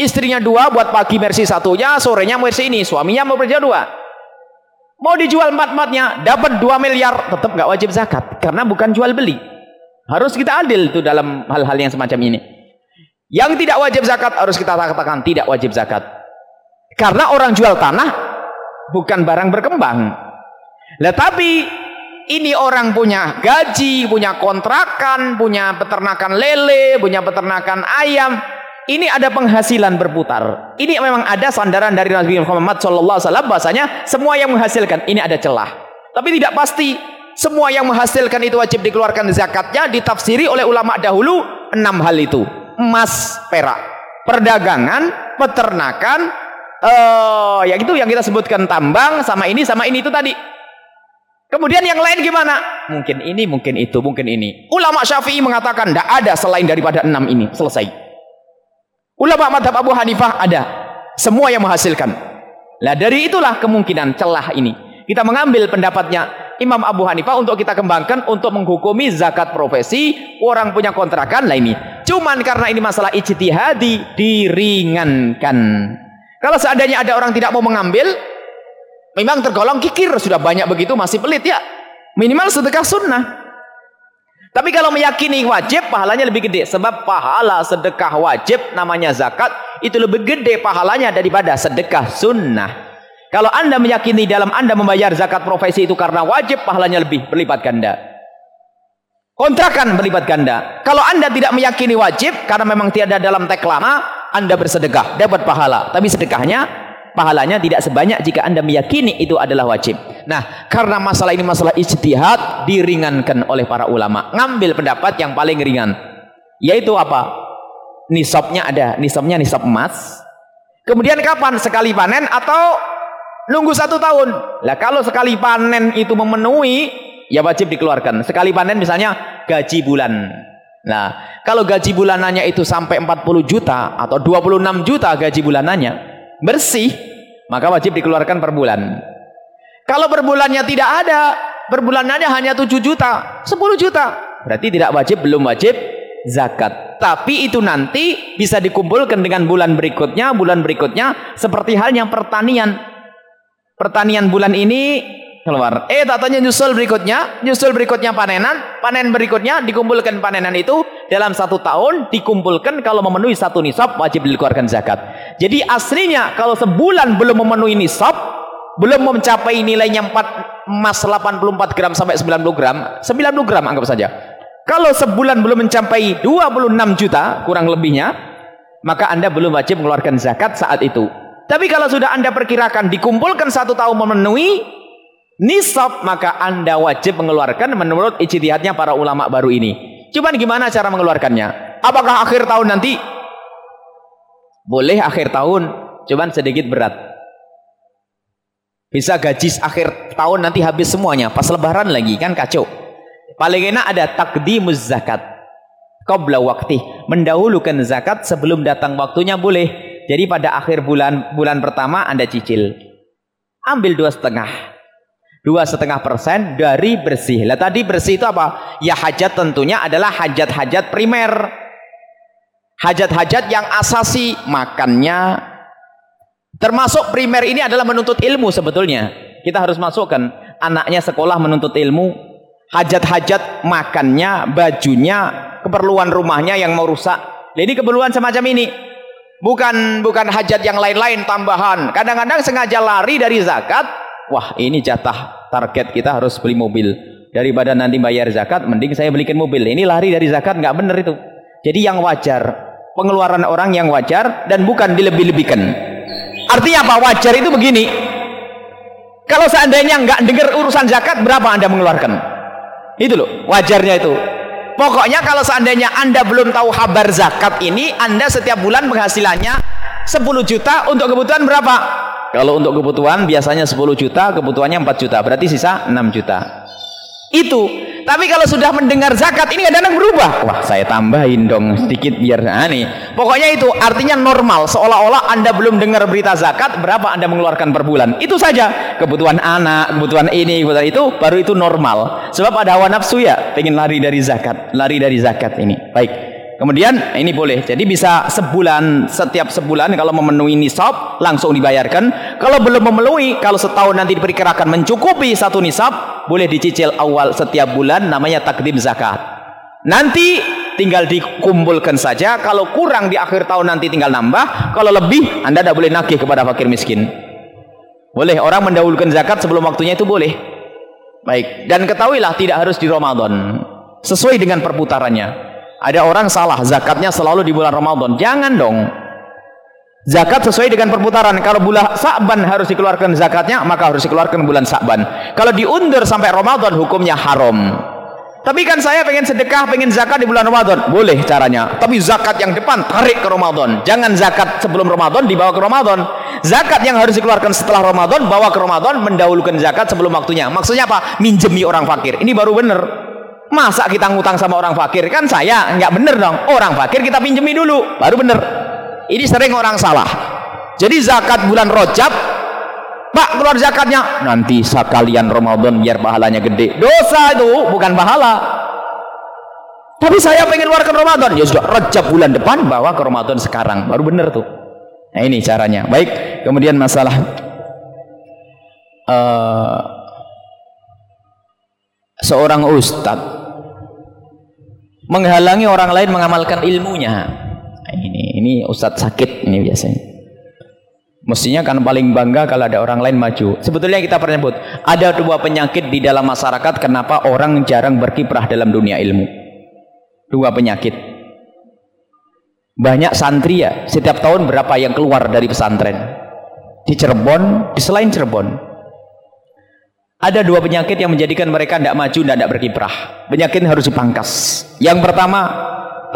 Speaker 1: istrinya dua buat pagi Mercy satunya sorenya Mercy ini. Suaminya mau kerja dua. Mau dijual empat-empatnya dapat dua miliar. Tetap nggak wajib zakat karena bukan jual beli. Harus kita adil tuh dalam hal-hal yang semacam ini. Yang tidak wajib zakat harus kita katakan tidak wajib zakat. Karena orang jual tanah bukan barang berkembang. Tetapi ini orang punya gaji, punya kontrakan, punya peternakan lele, punya peternakan ayam, ini ada penghasilan berputar. Ini memang ada sandaran dari Nabi Muhammad Shallallahu Alaihi Wasallam bahasanya semua yang menghasilkan ini ada celah. Tapi tidak pasti semua yang menghasilkan itu wajib dikeluarkan zakatnya ditafsiri oleh ulama dahulu enam hal itu. Emas perak perdagangan peternakan uh, yang itu yang kita sebutkan tambang sama ini sama ini itu tadi. Kemudian yang lain gimana? Mungkin ini mungkin itu mungkin ini. Ulama syafi'i mengatakan tidak ada selain daripada enam ini. Selesai Ulama madhab Abu Hanifah ada. Semua yang menghasilkan. Nah dari itulah kemungkinan celah ini. Kita mengambil pendapatnya Imam Abu Hanifah untuk kita kembangkan untuk menghukumi zakat profesi orang punya kontrakan lah ini. Cuman karena ini masalah ijtihadi diringankan. Kalau seandainya ada orang tidak mau mengambil, memang tergolong kikir sudah banyak begitu masih pelit ya. Minimal sedekah sunnah. Tapi kalau meyakini wajib, pahalanya lebih gede. Sebab pahala sedekah wajib namanya zakat, itu lebih gede pahalanya daripada sedekah sunnah. Kalau anda meyakini dalam anda membayar zakat profesi itu karena wajib, pahalanya lebih berlipat ganda. Kontrakan berlipat ganda. Kalau anda tidak meyakini wajib, karena memang tidak ada dalam teks lama, anda bersedekah, dapat pahala. Tapi sedekahnya pahalanya tidak sebanyak jika anda meyakini itu adalah wajib. Nah, karena masalah ini masalah ijtihad diringankan oleh para ulama. Ngambil pendapat yang paling ringan. Yaitu apa? Nisabnya ada. Nisabnya nisab emas. Kemudian kapan? Sekali panen atau nunggu satu tahun? Lah kalau sekali panen itu memenuhi, ya wajib dikeluarkan. Sekali panen misalnya gaji bulan. Nah, kalau gaji bulanannya itu sampai 40 juta atau 26 juta gaji bulanannya, bersih, maka wajib dikeluarkan per bulan. Kalau per bulannya tidak ada, per bulannya hanya 7 juta, 10 juta, berarti tidak wajib, belum wajib zakat. Tapi itu nanti bisa dikumpulkan dengan bulan berikutnya, bulan berikutnya seperti halnya pertanian. Pertanian bulan ini keluar. Eh tatanya nyusul berikutnya, nyusul berikutnya panenan, panen berikutnya dikumpulkan panenan itu dalam satu tahun dikumpulkan kalau memenuhi satu nisab wajib dikeluarkan zakat. Jadi aslinya kalau sebulan belum memenuhi nisab, belum mencapai nilainya 4 emas 84 gram sampai 90 gram, 90 gram anggap saja. Kalau sebulan belum mencapai 26 juta kurang lebihnya, maka Anda belum wajib mengeluarkan zakat saat itu. Tapi kalau sudah Anda perkirakan dikumpulkan satu tahun memenuhi nisab maka anda wajib mengeluarkan menurut ijtihadnya para ulama baru ini cuman gimana cara mengeluarkannya apakah akhir tahun nanti boleh akhir tahun cuman sedikit berat bisa gaji akhir tahun nanti habis semuanya pas lebaran lagi kan kacau Paling enak ada takdimuz zakat. Qabla waktu. Mendahulukan zakat sebelum datang waktunya boleh. Jadi pada akhir bulan bulan pertama Anda cicil. Ambil dua setengah. Dua setengah persen dari bersih. Lah tadi bersih itu apa? Ya hajat tentunya adalah hajat-hajat primer. Hajat-hajat yang asasi. Makannya. Termasuk primer ini adalah menuntut ilmu sebetulnya. Kita harus masukkan anaknya sekolah menuntut ilmu, hajat-hajat makannya, bajunya, keperluan rumahnya yang mau rusak. Jadi keperluan semacam ini. Bukan bukan hajat yang lain-lain tambahan. Kadang-kadang sengaja lari dari zakat. Wah, ini jatah target kita harus beli mobil. Daripada nanti bayar zakat, mending saya belikan mobil. Ini lari dari zakat nggak benar itu. Jadi yang wajar, pengeluaran orang yang wajar dan bukan dilebih-lebihkan. Artinya apa? Wajar itu begini. Kalau seandainya nggak dengar urusan zakat, berapa Anda mengeluarkan? Itu loh, wajarnya itu. Pokoknya kalau seandainya Anda belum tahu kabar zakat ini, Anda setiap bulan penghasilannya 10 juta untuk kebutuhan berapa? Kalau untuk kebutuhan biasanya 10 juta, kebutuhannya 4 juta, berarti sisa 6 juta. Itu tapi kalau sudah mendengar zakat ini kadang-kadang berubah. Wah, saya tambahin dong sedikit biar nah nih. Pokoknya itu artinya normal seolah-olah Anda belum dengar berita zakat berapa Anda mengeluarkan per bulan. Itu saja. Kebutuhan anak, kebutuhan ini, kebutuhan itu baru itu normal. Sebab ada hawa nafsu ya, pengen lari dari zakat, lari dari zakat ini. Baik. Kemudian ini boleh. Jadi bisa sebulan setiap sebulan kalau memenuhi nisab langsung dibayarkan. Kalau belum memenuhi, kalau setahun nanti diperkirakan mencukupi satu nisab, boleh dicicil awal setiap bulan namanya takdim zakat. Nanti tinggal dikumpulkan saja. Kalau kurang di akhir tahun nanti tinggal nambah. Kalau lebih, Anda tidak boleh nagih kepada fakir miskin. Boleh orang mendahulukan zakat sebelum waktunya itu boleh. Baik, dan ketahuilah tidak harus di Ramadan. Sesuai dengan perputarannya. Ada orang salah, zakatnya selalu di bulan Ramadan. Jangan dong. Zakat sesuai dengan perputaran. Kalau bulan Sa'ban harus dikeluarkan zakatnya, maka harus dikeluarkan bulan Sa'ban. Kalau diundur sampai Ramadan, hukumnya haram. Tapi kan saya pengen sedekah, pengen zakat di bulan Ramadan. Boleh caranya. Tapi zakat yang depan, tarik ke Ramadan. Jangan zakat sebelum Ramadan, dibawa ke Ramadan. Zakat yang harus dikeluarkan setelah Ramadan, bawa ke Ramadan, mendahulukan zakat sebelum waktunya. Maksudnya apa? Minjemi orang fakir. Ini baru benar. Masa kita ngutang sama orang fakir? Kan saya nggak bener dong. Orang fakir kita pinjemi dulu, baru bener. Ini sering orang salah. Jadi zakat bulan Rojab, Pak keluar zakatnya. Nanti sekalian Ramadan biar pahalanya gede. Dosa itu bukan pahala. Tapi saya pengen keluarkan Ramadan. Ya sudah Rojab bulan depan bawa ke Ramadan sekarang. Baru bener tuh. Nah ini caranya. Baik. Kemudian masalah uh, seorang ustadz menghalangi orang lain mengamalkan ilmunya. Nah, ini ini ustadz sakit ini biasanya. Mestinya kan paling bangga kalau ada orang lain maju. Sebetulnya kita pernah sebut, ada dua penyakit di dalam masyarakat kenapa orang jarang berkiprah dalam dunia ilmu. Dua penyakit. Banyak santri ya, setiap tahun berapa yang keluar dari pesantren. Di Cirebon, di selain Cirebon, ada dua penyakit yang menjadikan mereka tidak maju dan tidak berkiprah. Penyakit harus dipangkas. Yang pertama,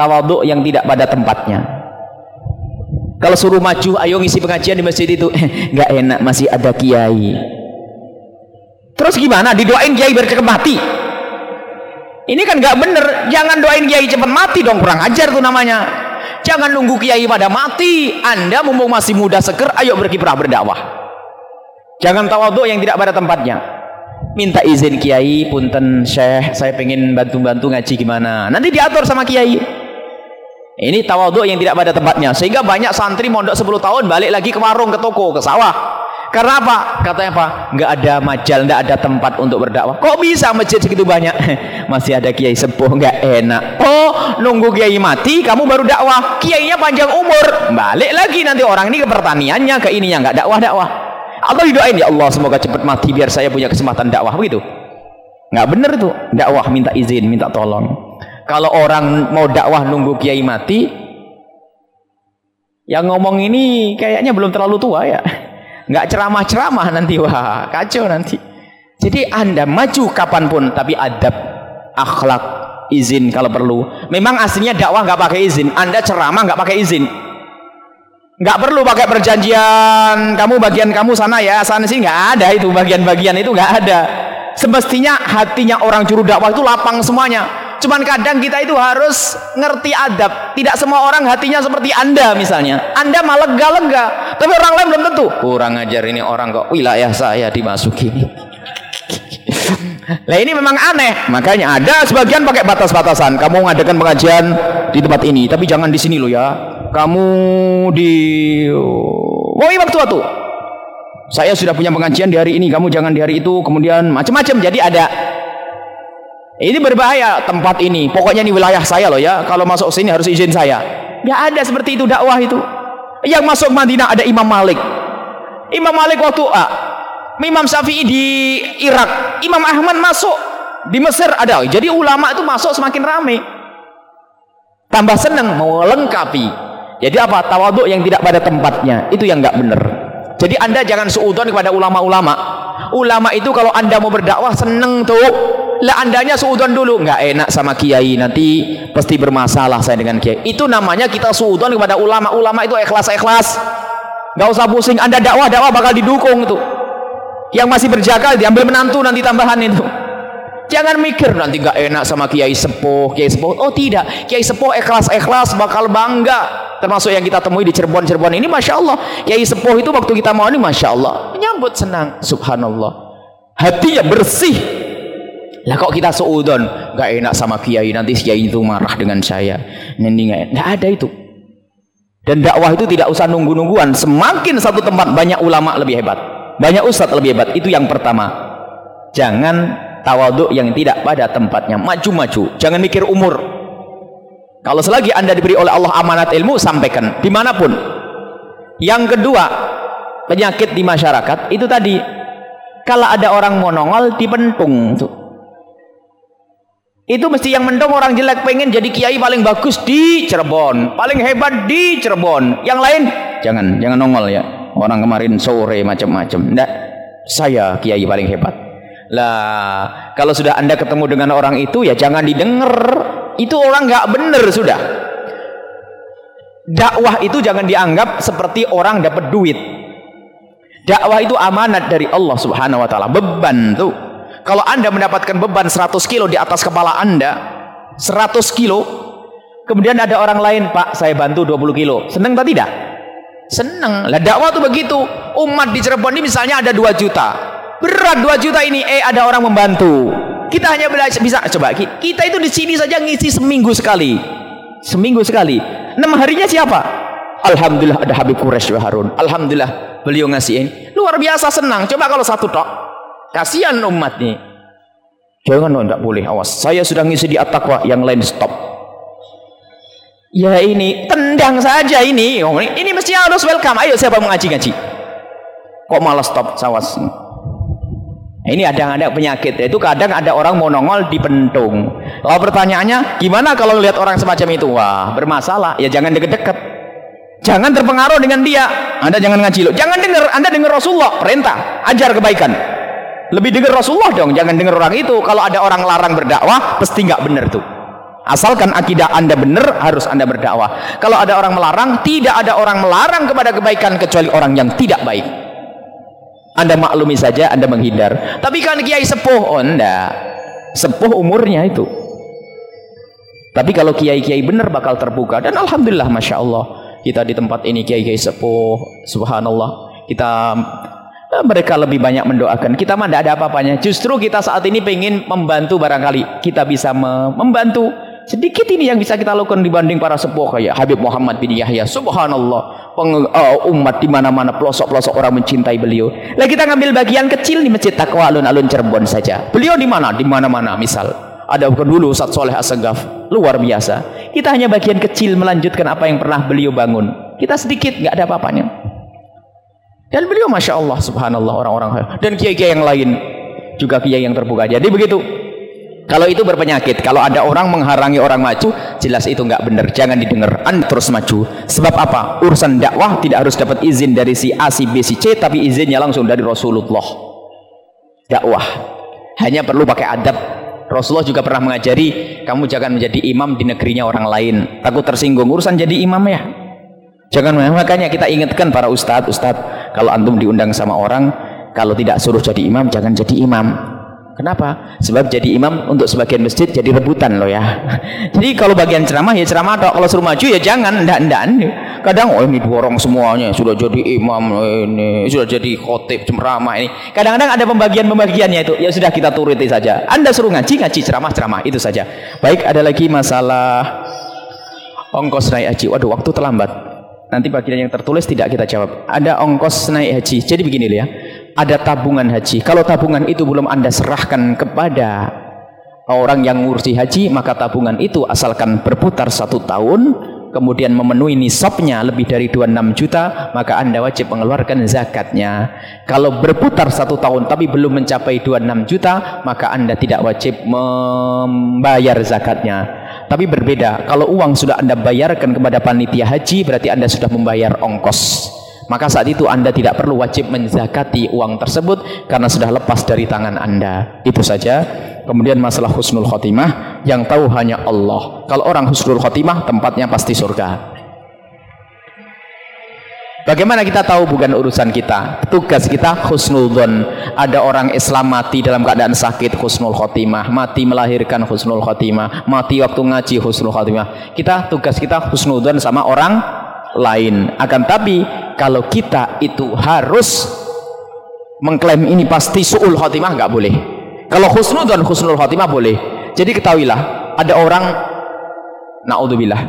Speaker 1: tawaduk yang tidak pada tempatnya. Kalau suruh maju, ayo ngisi pengajian di masjid itu, nggak enak, masih ada kiai. Terus gimana? Didoain kiai biar cepat mati. Ini kan nggak bener. Jangan doain kiai cepat mati dong, kurang ajar tuh namanya. Jangan nunggu kiai pada mati. Anda mumpung masih muda seger, ayo berkiprah berdakwah. Jangan tawaduk yang tidak pada tempatnya minta izin kiai punten syekh saya pengen bantu-bantu ngaji gimana? Nanti diatur sama kiai. Ini tawaduk yang tidak pada tempatnya. Sehingga banyak santri mondok 10 tahun balik lagi ke warung ke toko ke sawah. Karena apa? Katanya apa? Nggak ada majal nggak ada tempat untuk berdakwah. Kok bisa masjid segitu banyak? Masih ada kiai sepuh nggak enak. Oh nunggu kiai mati kamu baru dakwah. Kiainya panjang umur. Balik lagi nanti orang ini ke pertaniannya ke ininya. Nggak dakwah dakwah Allah didoain ya Allah semoga cepat mati biar saya punya kesempatan dakwah begitu. Nggak bener itu dakwah minta izin minta tolong. Kalau orang mau dakwah nunggu kiai mati yang ngomong ini kayaknya belum terlalu tua ya. Nggak ceramah-ceramah nanti wah kacau nanti. Jadi anda maju kapan pun tapi adab akhlak izin kalau perlu. Memang aslinya dakwah nggak pakai izin anda ceramah nggak pakai izin nggak perlu pakai perjanjian kamu bagian kamu sana ya sana sih nggak ada itu bagian-bagian itu nggak ada Semestinya hatinya orang juru dakwah itu lapang semuanya. Cuman kadang kita itu harus ngerti adab. Tidak semua orang hatinya seperti Anda misalnya. Anda malah lega-lega, tapi orang lain belum tentu. Kurang ajar ini orang kok wilayah saya dimasuki. Nah ini memang aneh. Makanya ada sebagian pakai batas-batasan. Kamu mengadakan pengajian di tempat ini, tapi jangan di sini loh ya. Kamu di Woi waktu waktu saya sudah punya pengajian di hari ini, kamu jangan di hari itu, kemudian macam-macam. Jadi ada ini berbahaya tempat ini. Pokoknya ini wilayah saya loh ya. Kalau masuk sini harus izin saya. Ya ada seperti itu dakwah itu. Yang masuk Madinah ada Imam Malik. Imam Malik waktu ah, Imam Syafi'i di Irak, Imam Ahmad masuk di Mesir ada. Jadi ulama itu masuk semakin ramai. Tambah senang lengkapi. Jadi apa? Tawaduk yang tidak pada tempatnya. Itu yang nggak benar. Jadi anda jangan seudon kepada ulama-ulama. Ulama itu kalau anda mau berdakwah seneng tuh. Lah andanya seudon dulu. nggak enak sama kiai. Nanti pasti bermasalah saya dengan kiai. Itu namanya kita seudon kepada ulama. Ulama itu ikhlas-ikhlas. nggak usah pusing. Anda dakwah, dakwah bakal didukung tuh. Yang masih berjaga diambil menantu nanti tambahan itu. Jangan mikir nanti nggak enak sama kiai sepuh, kiai sepuh. Oh tidak, kiai sepuh ikhlas-ikhlas bakal bangga. Termasuk yang kita temui di Cirebon-Cirebon ini, masya Allah. Kiai sepuh itu waktu kita mau ini, masya Allah, menyambut senang. Subhanallah, hatinya bersih. Lah kok kita seudon, nggak enak sama kiai, nanti kiai itu marah dengan saya. Ini nggak ada itu. Dan dakwah itu tidak usah nunggu-nungguan. Semakin satu tempat banyak ulama lebih hebat, banyak ustadz lebih hebat. Itu yang pertama. Jangan tawaduk yang tidak pada tempatnya. Maju-maju jangan mikir umur. Kalau selagi anda diberi oleh Allah amanat ilmu sampaikan. Di mana pun. Yang kedua penyakit di masyarakat itu tadi. Kalau ada orang monongol dipentung tuh itu mesti yang mendong orang jelek pengen jadi kiai paling bagus di Cirebon. Paling hebat di Cirebon. Yang lain jangan jangan nongol ya. Orang kemarin sore macam-macam. Enggak saya kiai paling hebat lah, kalau sudah Anda ketemu dengan orang itu ya jangan didengar. Itu orang nggak benar sudah. Dakwah itu jangan dianggap seperti orang dapat duit. Dakwah itu amanat dari Allah Subhanahu wa taala, beban tuh. Kalau Anda mendapatkan beban 100 kilo di atas kepala Anda, 100 kilo, kemudian ada orang lain, Pak, saya bantu 20 kilo. Senang atau tidak? Senang. Lah dakwah itu begitu. Umat di Cirebon ini misalnya ada 2 juta berat 2 juta ini eh ada orang membantu. Kita hanya bisa coba kita itu di sini saja ngisi seminggu sekali. Seminggu sekali. Enam harinya siapa? Alhamdulillah ada Habib Quraisy Harun. Alhamdulillah beliau ngasih ini. Luar biasa senang. Coba kalau satu tok. Kasihan umat nih jangan oh, enggak boleh awas. Saya sudah ngisi di at-taqwa yang lain stop. Ya ini tendang saja ini. Oh, ini mesti harus welcome. Ayo siapa mengaji-ngaji kok malas stop sawas ini ada ada penyakit. Itu kadang ada orang mau nongol di pentung. Lalu pertanyaannya, gimana kalau lihat orang semacam itu? Wah, bermasalah. Ya jangan deket-deket. Jangan terpengaruh dengan dia. Anda jangan ngaji lo. Jangan dengar. Anda dengar Rasulullah perintah, ajar kebaikan. Lebih dengar Rasulullah dong. Jangan dengar orang itu. Kalau ada orang larang berdakwah, pasti nggak benar tuh. Asalkan akidah Anda benar, harus Anda berdakwah. Kalau ada orang melarang, tidak ada orang melarang kepada kebaikan kecuali orang yang tidak baik. Anda maklumi saja, Anda menghindar. Tapi kan kiai sepuh, oh enggak. Sepuh umurnya itu. Tapi kalau kiai-kiai benar bakal terbuka dan alhamdulillah masya Allah kita di tempat ini kiai-kiai sepuh, subhanallah kita eh, mereka lebih banyak mendoakan. Kita mah tidak ada apa-apanya. Justru kita saat ini pengen membantu barangkali kita bisa membantu Sedikit ini yang bisa kita lakukan dibanding para sepuh kayak Habib Muhammad bin Yahya. Subhanallah. Peng, uh, umat di mana-mana pelosok-pelosok orang mencintai beliau. Lah kita ngambil bagian kecil di Masjid Takwa alun-alun Cirebon saja. Beliau di mana? Di mana-mana misal. Ada dulu Ustaz Soleh Asegaf. Luar biasa. Kita hanya bagian kecil melanjutkan apa yang pernah beliau bangun. Kita sedikit, nggak ada apa-apanya. Dan beliau Masya Allah Subhanallah orang-orang dan kiai-kiai yang lain juga kiai yang terbuka. Jadi begitu kalau itu berpenyakit, kalau ada orang menghalangi orang maju, jelas itu nggak benar. Jangan didengar. Anda terus maju. Sebab apa? Urusan dakwah tidak harus dapat izin dari si A, si B, si C, tapi izinnya langsung dari Rasulullah. Dakwah hanya perlu pakai adab. Rasulullah juga pernah mengajari, kamu jangan menjadi imam di negerinya orang lain. Takut tersinggung. Urusan jadi imam ya. Jangan makanya kita ingatkan para ustadz, ustadz kalau antum diundang sama orang, kalau tidak suruh jadi imam, jangan jadi imam Kenapa? Sebab jadi imam untuk sebagian masjid jadi rebutan loh ya. Jadi kalau bagian ceramah ya ceramah atau kalau suruh maju ya jangan, ndak ndak. Kadang oh ini dorong semuanya sudah jadi imam ini, sudah jadi khotib ceramah ini. Kadang-kadang ada pembagian-pembagiannya itu. Ya sudah kita turuti saja. Anda suruh ngaji ngaji ceramah ceramah itu saja. Baik, ada lagi masalah ongkos naik haji. Waduh, waktu terlambat. Nanti bagian yang tertulis tidak kita jawab. Ada ongkos naik haji. Jadi begini ya ada tabungan haji. Kalau tabungan itu belum Anda serahkan kepada orang yang ngurusi haji, maka tabungan itu asalkan berputar satu tahun, kemudian memenuhi nisabnya lebih dari 26 juta, maka Anda wajib mengeluarkan zakatnya. Kalau berputar satu tahun tapi belum mencapai 26 juta, maka Anda tidak wajib membayar zakatnya. Tapi berbeda, kalau uang sudah Anda bayarkan kepada panitia haji, berarti Anda sudah membayar ongkos maka saat itu Anda tidak perlu wajib menzakati uang tersebut karena sudah lepas dari tangan Anda. Itu saja. Kemudian masalah husnul khotimah yang tahu hanya Allah. Kalau orang husnul khotimah tempatnya pasti surga. Bagaimana kita tahu bukan urusan kita? Tugas kita husnul don. Ada orang Islam mati dalam keadaan sakit husnul khotimah, mati melahirkan husnul khotimah, mati waktu ngaji husnul khotimah. Kita tugas kita husnul don sama orang lain. Akan tapi kalau kita itu harus mengklaim ini pasti su'ul khotimah nggak boleh. Kalau husnul dan husnul khotimah boleh. Jadi ketahuilah ada orang naudzubillah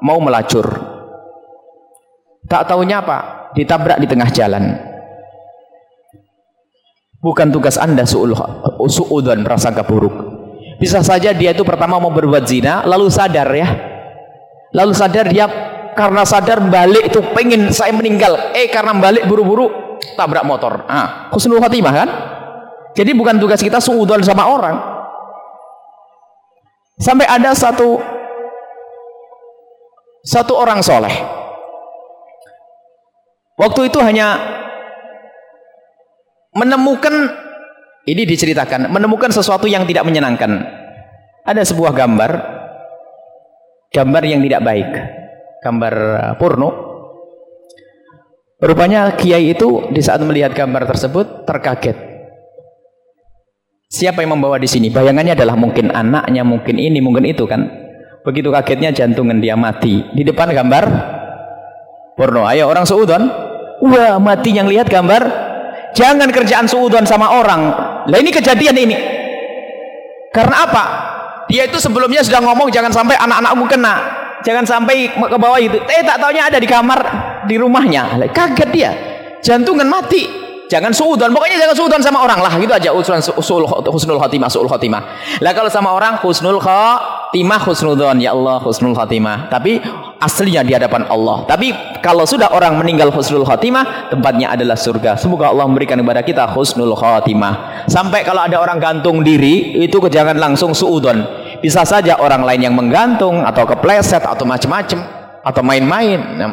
Speaker 1: mau melacur. Tak tahunya apa? Ditabrak di tengah jalan. Bukan tugas Anda su'ul su'udhan prasangka buruk. Bisa saja dia itu pertama mau berbuat zina lalu sadar ya. Lalu sadar dia karena sadar balik itu pengen saya meninggal. Eh karena balik buru-buru tabrak motor. Ah khusnul khatimah kan? Jadi bukan tugas kita suudon sama orang. Sampai ada satu satu orang soleh. Waktu itu hanya menemukan ini diceritakan menemukan sesuatu yang tidak menyenangkan. Ada sebuah gambar gambar yang tidak baik gambar uh, porno. Rupanya kiai itu di saat melihat gambar tersebut terkaget. Siapa yang membawa di sini? Bayangannya adalah mungkin anaknya mungkin ini mungkin itu kan? Begitu kagetnya jantungan dia mati. Di depan gambar porno. Ayo orang suudon. Wah mati yang lihat gambar. Jangan kerjaan suudon sama orang. Lah ini kejadian ini. Karena apa? Dia itu sebelumnya sudah ngomong jangan sampai anak-anakmu kena jangan sampai ke bawah itu. Eh tak taunya ada di kamar di rumahnya. Kaget dia. Jantungan mati. Jangan suudon pokoknya jangan suudon sama orang lah. Gitu aja usulan usul husnul khotimah usul khotimah. Lah kalau sama orang husnul khotimah husnudon ya Allah husnul khotimah. Tapi aslinya di hadapan Allah. Tapi kalau sudah orang meninggal husnul khotimah tempatnya adalah surga. Semoga Allah memberikan kepada kita husnul khotimah. Sampai kalau ada orang gantung diri itu jangan langsung suudon bisa saja orang lain yang menggantung atau kepleset atau macam-macam atau main-main. Nah,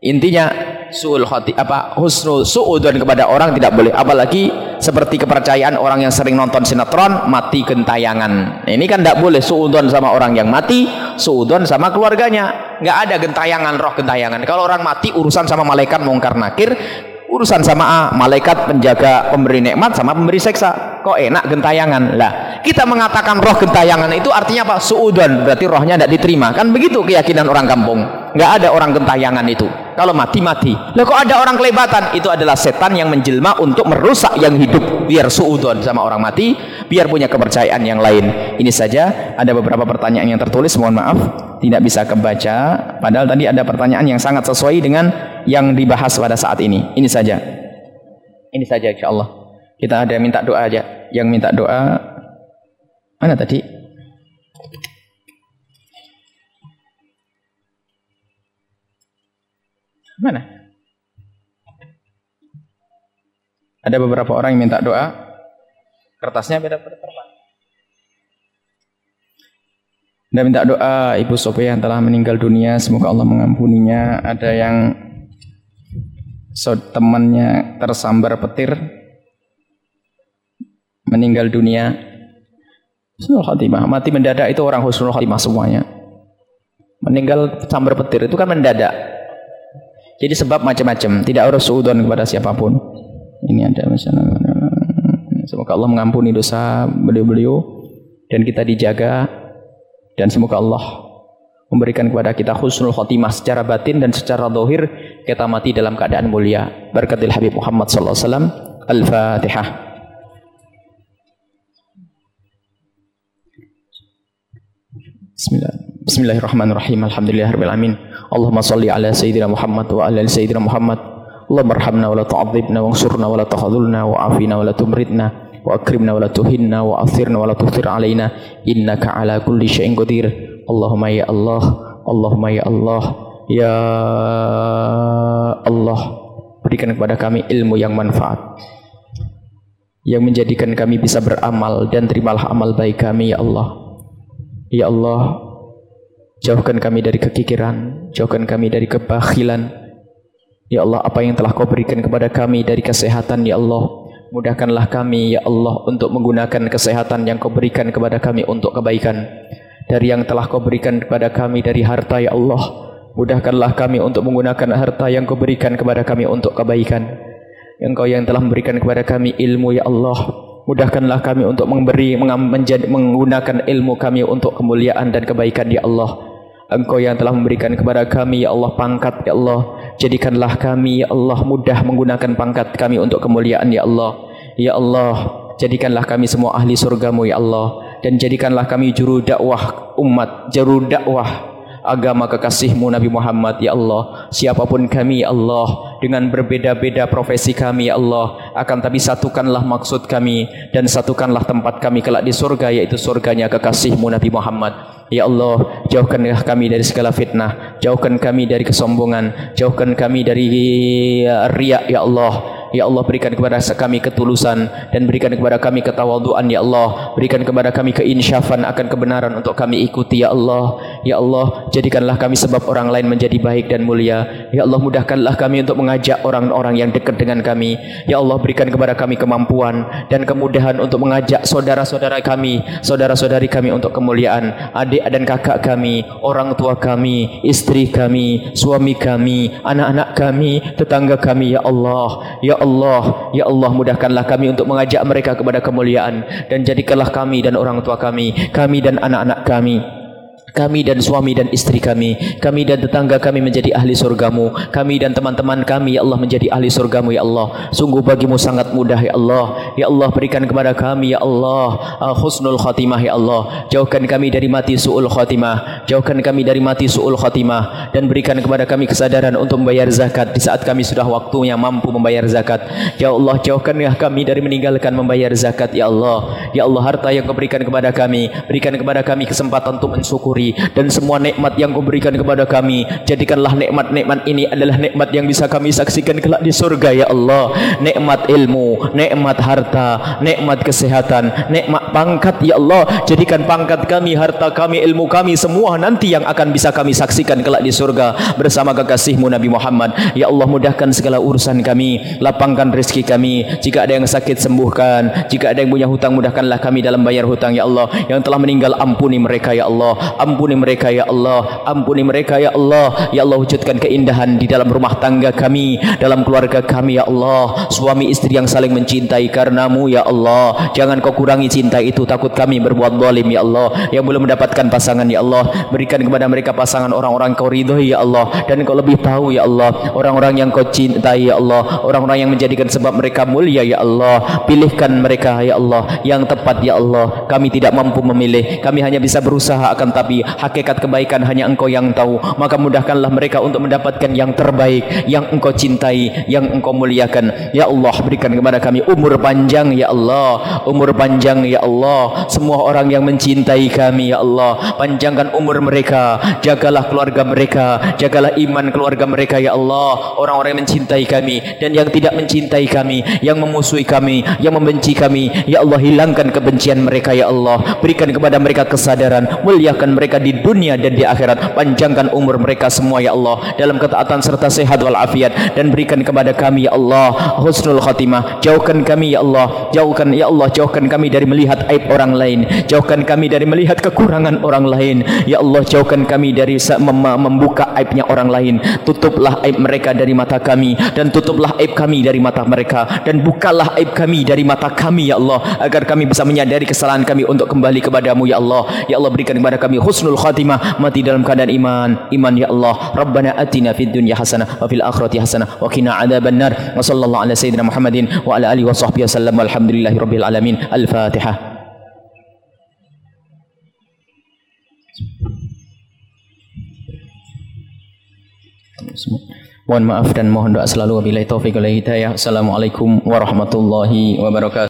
Speaker 1: intinya suul khati apa husnul suudun kepada orang tidak boleh. Apalagi seperti kepercayaan orang yang sering nonton sinetron mati gentayangan. Ini kan tidak boleh suudun sama orang yang mati suudun sama keluarganya. Nggak ada gentayangan roh gentayangan. Kalau orang mati urusan sama malaikat mungkar nakir urusan sama A, malaikat penjaga pemberi nikmat sama pemberi seksa. Kok enak gentayangan? Lah kita mengatakan roh gentayangan itu artinya apa? Suudon berarti rohnya tidak diterima. Kan begitu keyakinan orang kampung nggak ada orang gentayangan itu. Kalau mati mati lah kok ada orang kelebatan? Itu adalah setan yang menjelma untuk merusak yang hidup. Biar suudon sama orang mati biar punya kepercayaan yang lain. Ini saja ada beberapa pertanyaan yang tertulis mohon maaf. Tidak bisa kebaca padahal tadi ada pertanyaan yang sangat sesuai dengan yang dibahas pada saat ini. Ini saja. Ini saja insyaallah kita ada minta doa aja. Yang minta doa mana tadi mana ada beberapa orang yang minta doa kertasnya beda-beda dan minta doa Ibu Sophia yang telah meninggal dunia semoga Allah mengampuninya. Ada yang so, temannya tersambar petir meninggal dunia. Husnul khatimah. Mati mendadak itu orang husnul khatimah semuanya. Meninggal sambar petir itu kan mendadak. Jadi sebab macam-macam. Tidak harus suudon kepada siapa pun. Ini ada misalnya Semoga Allah mengampuni dosa beliau-beliau dan kita dijaga dan semoga Allah memberikan kepada kita husnul khotimah secara batin dan secara dohir kita mati dalam keadaan mulia. Berkatil Habib Muhammad sallallahu alaihi wasallam. Al-Fatihah. Bismillah. Bismillahirrahmanirrahim. Alhamdulillahirabbil alamin. Allahumma shalli ala sayyidina Muhammad wa ala sayyidina Muhammad. Allahumma arhamna wa la tu'adzibna wansurna wa la takhadhulna wa afina wa la tumridna wa akrimna wa la tuhinna wa athirna wa la tuhtir alaina innaka ala kulli syai'in qadir. Allahumma ya Allah, Allahumma ya Allah, ya Allah, berikan kepada kami ilmu yang manfaat yang menjadikan kami bisa beramal dan terimalah amal baik kami ya Allah. Ya Allah, jauhkan kami dari kekikiran, jauhkan kami dari kebakhilan. Ya Allah, apa yang telah Kau berikan kepada kami dari kesehatan ya Allah, mudahkanlah kami ya Allah untuk menggunakan kesehatan yang Kau berikan kepada kami untuk kebaikan. Dari yang telah Kau berikan kepada kami dari harta ya Allah, mudahkanlah kami untuk menggunakan harta yang Kau berikan kepada kami untuk kebaikan. Engkau yang telah memberikan kepada kami ilmu ya Allah Mudahkanlah kami untuk memberi menjadi, menggunakan ilmu kami untuk kemuliaan dan kebaikan ya Allah Engkau yang telah memberikan kepada kami ya Allah pangkat ya Allah. Jadikanlah kami ya Allah mudah menggunakan pangkat kami untuk kemuliaan ya Allah. Ya Allah Jadikanlah kami semua ahli surgamu ya Allah. Dan jadikanlah kami juru dakwah umat Juru dakwah agama kekasihmu Nabi Muhammad ya Allah. Siapa pun kami ya Allah dengan berbeda-beda profesi kami ya Allah akan tapi satukanlah maksud kami dan satukanlah tempat kami kelak di surga yaitu surganya kekasihmu Nabi Muhammad Ya Allah, jauhkanlah kami dari segala fitnah, jauhkan kami dari kesombongan, jauhkan kami dari riak ya Allah. Ya Allah berikan kepada kami ketulusan dan berikan kepada kami ketawaduan ya Allah. Berikan kepada kami keinsyafan akan kebenaran untuk kami ikuti ya Allah. Ya Allah jadikanlah kami sebab orang lain menjadi baik dan mulia. Ya Allah mudahkanlah kami untuk mengajak orang-orang yang dekat dengan kami. Ya Allah berikan kepada kami kemampuan dan kemudahan untuk mengajak saudara-saudara kami saudara-saudari kami untuk kemuliaan. Adik dan kakak kami orang tua kami istri kami suami kami anak-anak kami tetangga kami ya Allah. Ya Allah Allah Ya Allah mudahkanlah kami untuk mengajak mereka kepada kemuliaan. Dan jadikanlah kami dan orang tua kami Kami dan anak-anak kami kami dan suami dan istri kami, kami dan tetangga kami menjadi ahli surgamu, kami dan teman-teman kami, ya Allah menjadi ahli surgamu, ya Allah. Sungguh bagimu sangat mudah, ya Allah. Ya Allah berikan kepada kami, ya Allah, uh, husnul khatimah, ya Allah. Jauhkan kami dari mati su'ul khatimah, jauhkan kami dari mati su'ul khatimah, dan berikan kepada kami kesadaran untuk membayar zakat di saat kami sudah waktunya mampu membayar zakat. Ya Allah, jauhkanlah kami dari meninggalkan membayar zakat, ya Allah. Ya Allah, harta yang kau berikan kepada kami, berikan kepada kami kesempatan untuk mensyukuri dan semua nikmat yang kau berikan kepada kami jadikanlah nikmat-nikmat ini adalah nikmat yang bisa kami saksikan kelak di surga ya Allah. Nikmat ilmu nikmat harta nikmat kesehatan nikmat pangkat ya Allah. Jadikan pangkat kami harta kami ilmu kami semua nanti yang akan bisa kami saksikan kelak di surga bersama kekasihmu Nabi Muhammad. Ya Allah mudahkan segala urusan kami lapangkan rezeki kami. Jika ada yang sakit sembuhkan. Jika ada yang punya hutang mudahkanlah kami dalam bayar hutang ya Allah. Yang telah meninggal ampuni mereka ya Allah ampuni mereka ya Allah ampuni mereka ya Allah ya Allah wujudkan keindahan di dalam rumah tangga kami dalam keluarga kami ya Allah suami istri yang saling mencintai karenamu ya Allah jangan kau kurangi cinta itu takut kami berbuat zalim ya Allah yang belum mendapatkan pasangan ya Allah berikan kepada mereka pasangan orang-orang kau ridhoi ya Allah dan kau lebih tahu ya Allah orang-orang yang kau cintai ya Allah orang-orang yang menjadikan sebab mereka mulia ya Allah pilihkan mereka ya Allah yang tepat ya Allah kami tidak mampu memilih kami hanya bisa berusaha akan tapi hakikat kebaikan hanya engkau yang tahu. Maka mudahkanlah mereka untuk mendapatkan yang terbaik yang engkau cintai yang engkau muliakan. Ya Allah berikan kepada kami umur panjang ya Allah. Umur panjang ya Allah. Semua orang yang mencintai kami ya Allah. Panjangkan umur mereka. Jagalah keluarga mereka. Jagalah iman keluarga mereka ya Allah. Orang-orang yang mencintai kami dan yang tidak mencintai kami yang memusuhi kami yang membenci kami. Ya Allah hilangkan kebencian mereka ya Allah. Berikan kepada mereka kesadaran. Muliakan mereka mereka di dunia dan di akhirat. Panjangkan umur mereka semua ya Allah dalam ketaatan serta sehat walafiat. Dan berikan kepada kami ya Allah husnul khatimah. Jauhkan kami ya Allah jauhkan ya Allah jauhkan kami dari melihat aib orang lain. Jauhkan kami dari melihat kekurangan orang lain. Ya Allah jauhkan kami dari membuka aibnya orang lain. Tutuplah aib mereka dari mata kami dan tutuplah aib kami dari mata mereka. Dan bukalah aib kami dari mata kami ya Allah agar kami bisa menyadari kesalahan kami untuk kembali kepadamu ya Allah. Ya Allah berikan kepada kami husnul khatimah mati dalam keadaan iman. Iman ya Allah Rabbana atina fid dunya hasanah wa fil akhirati hasanah wa qina adzaban nar wa sallallahu ala sayyidina Muhammadin wa ala alihi wa sahbihi wasallam walhamdulillahi rabbil alamin. Al-fatihah Mohon maaf dan mohon doa selalu. Wabillahi taufiq wal hidayah. Assalamualaikum warahmatullahi wabarakatuh.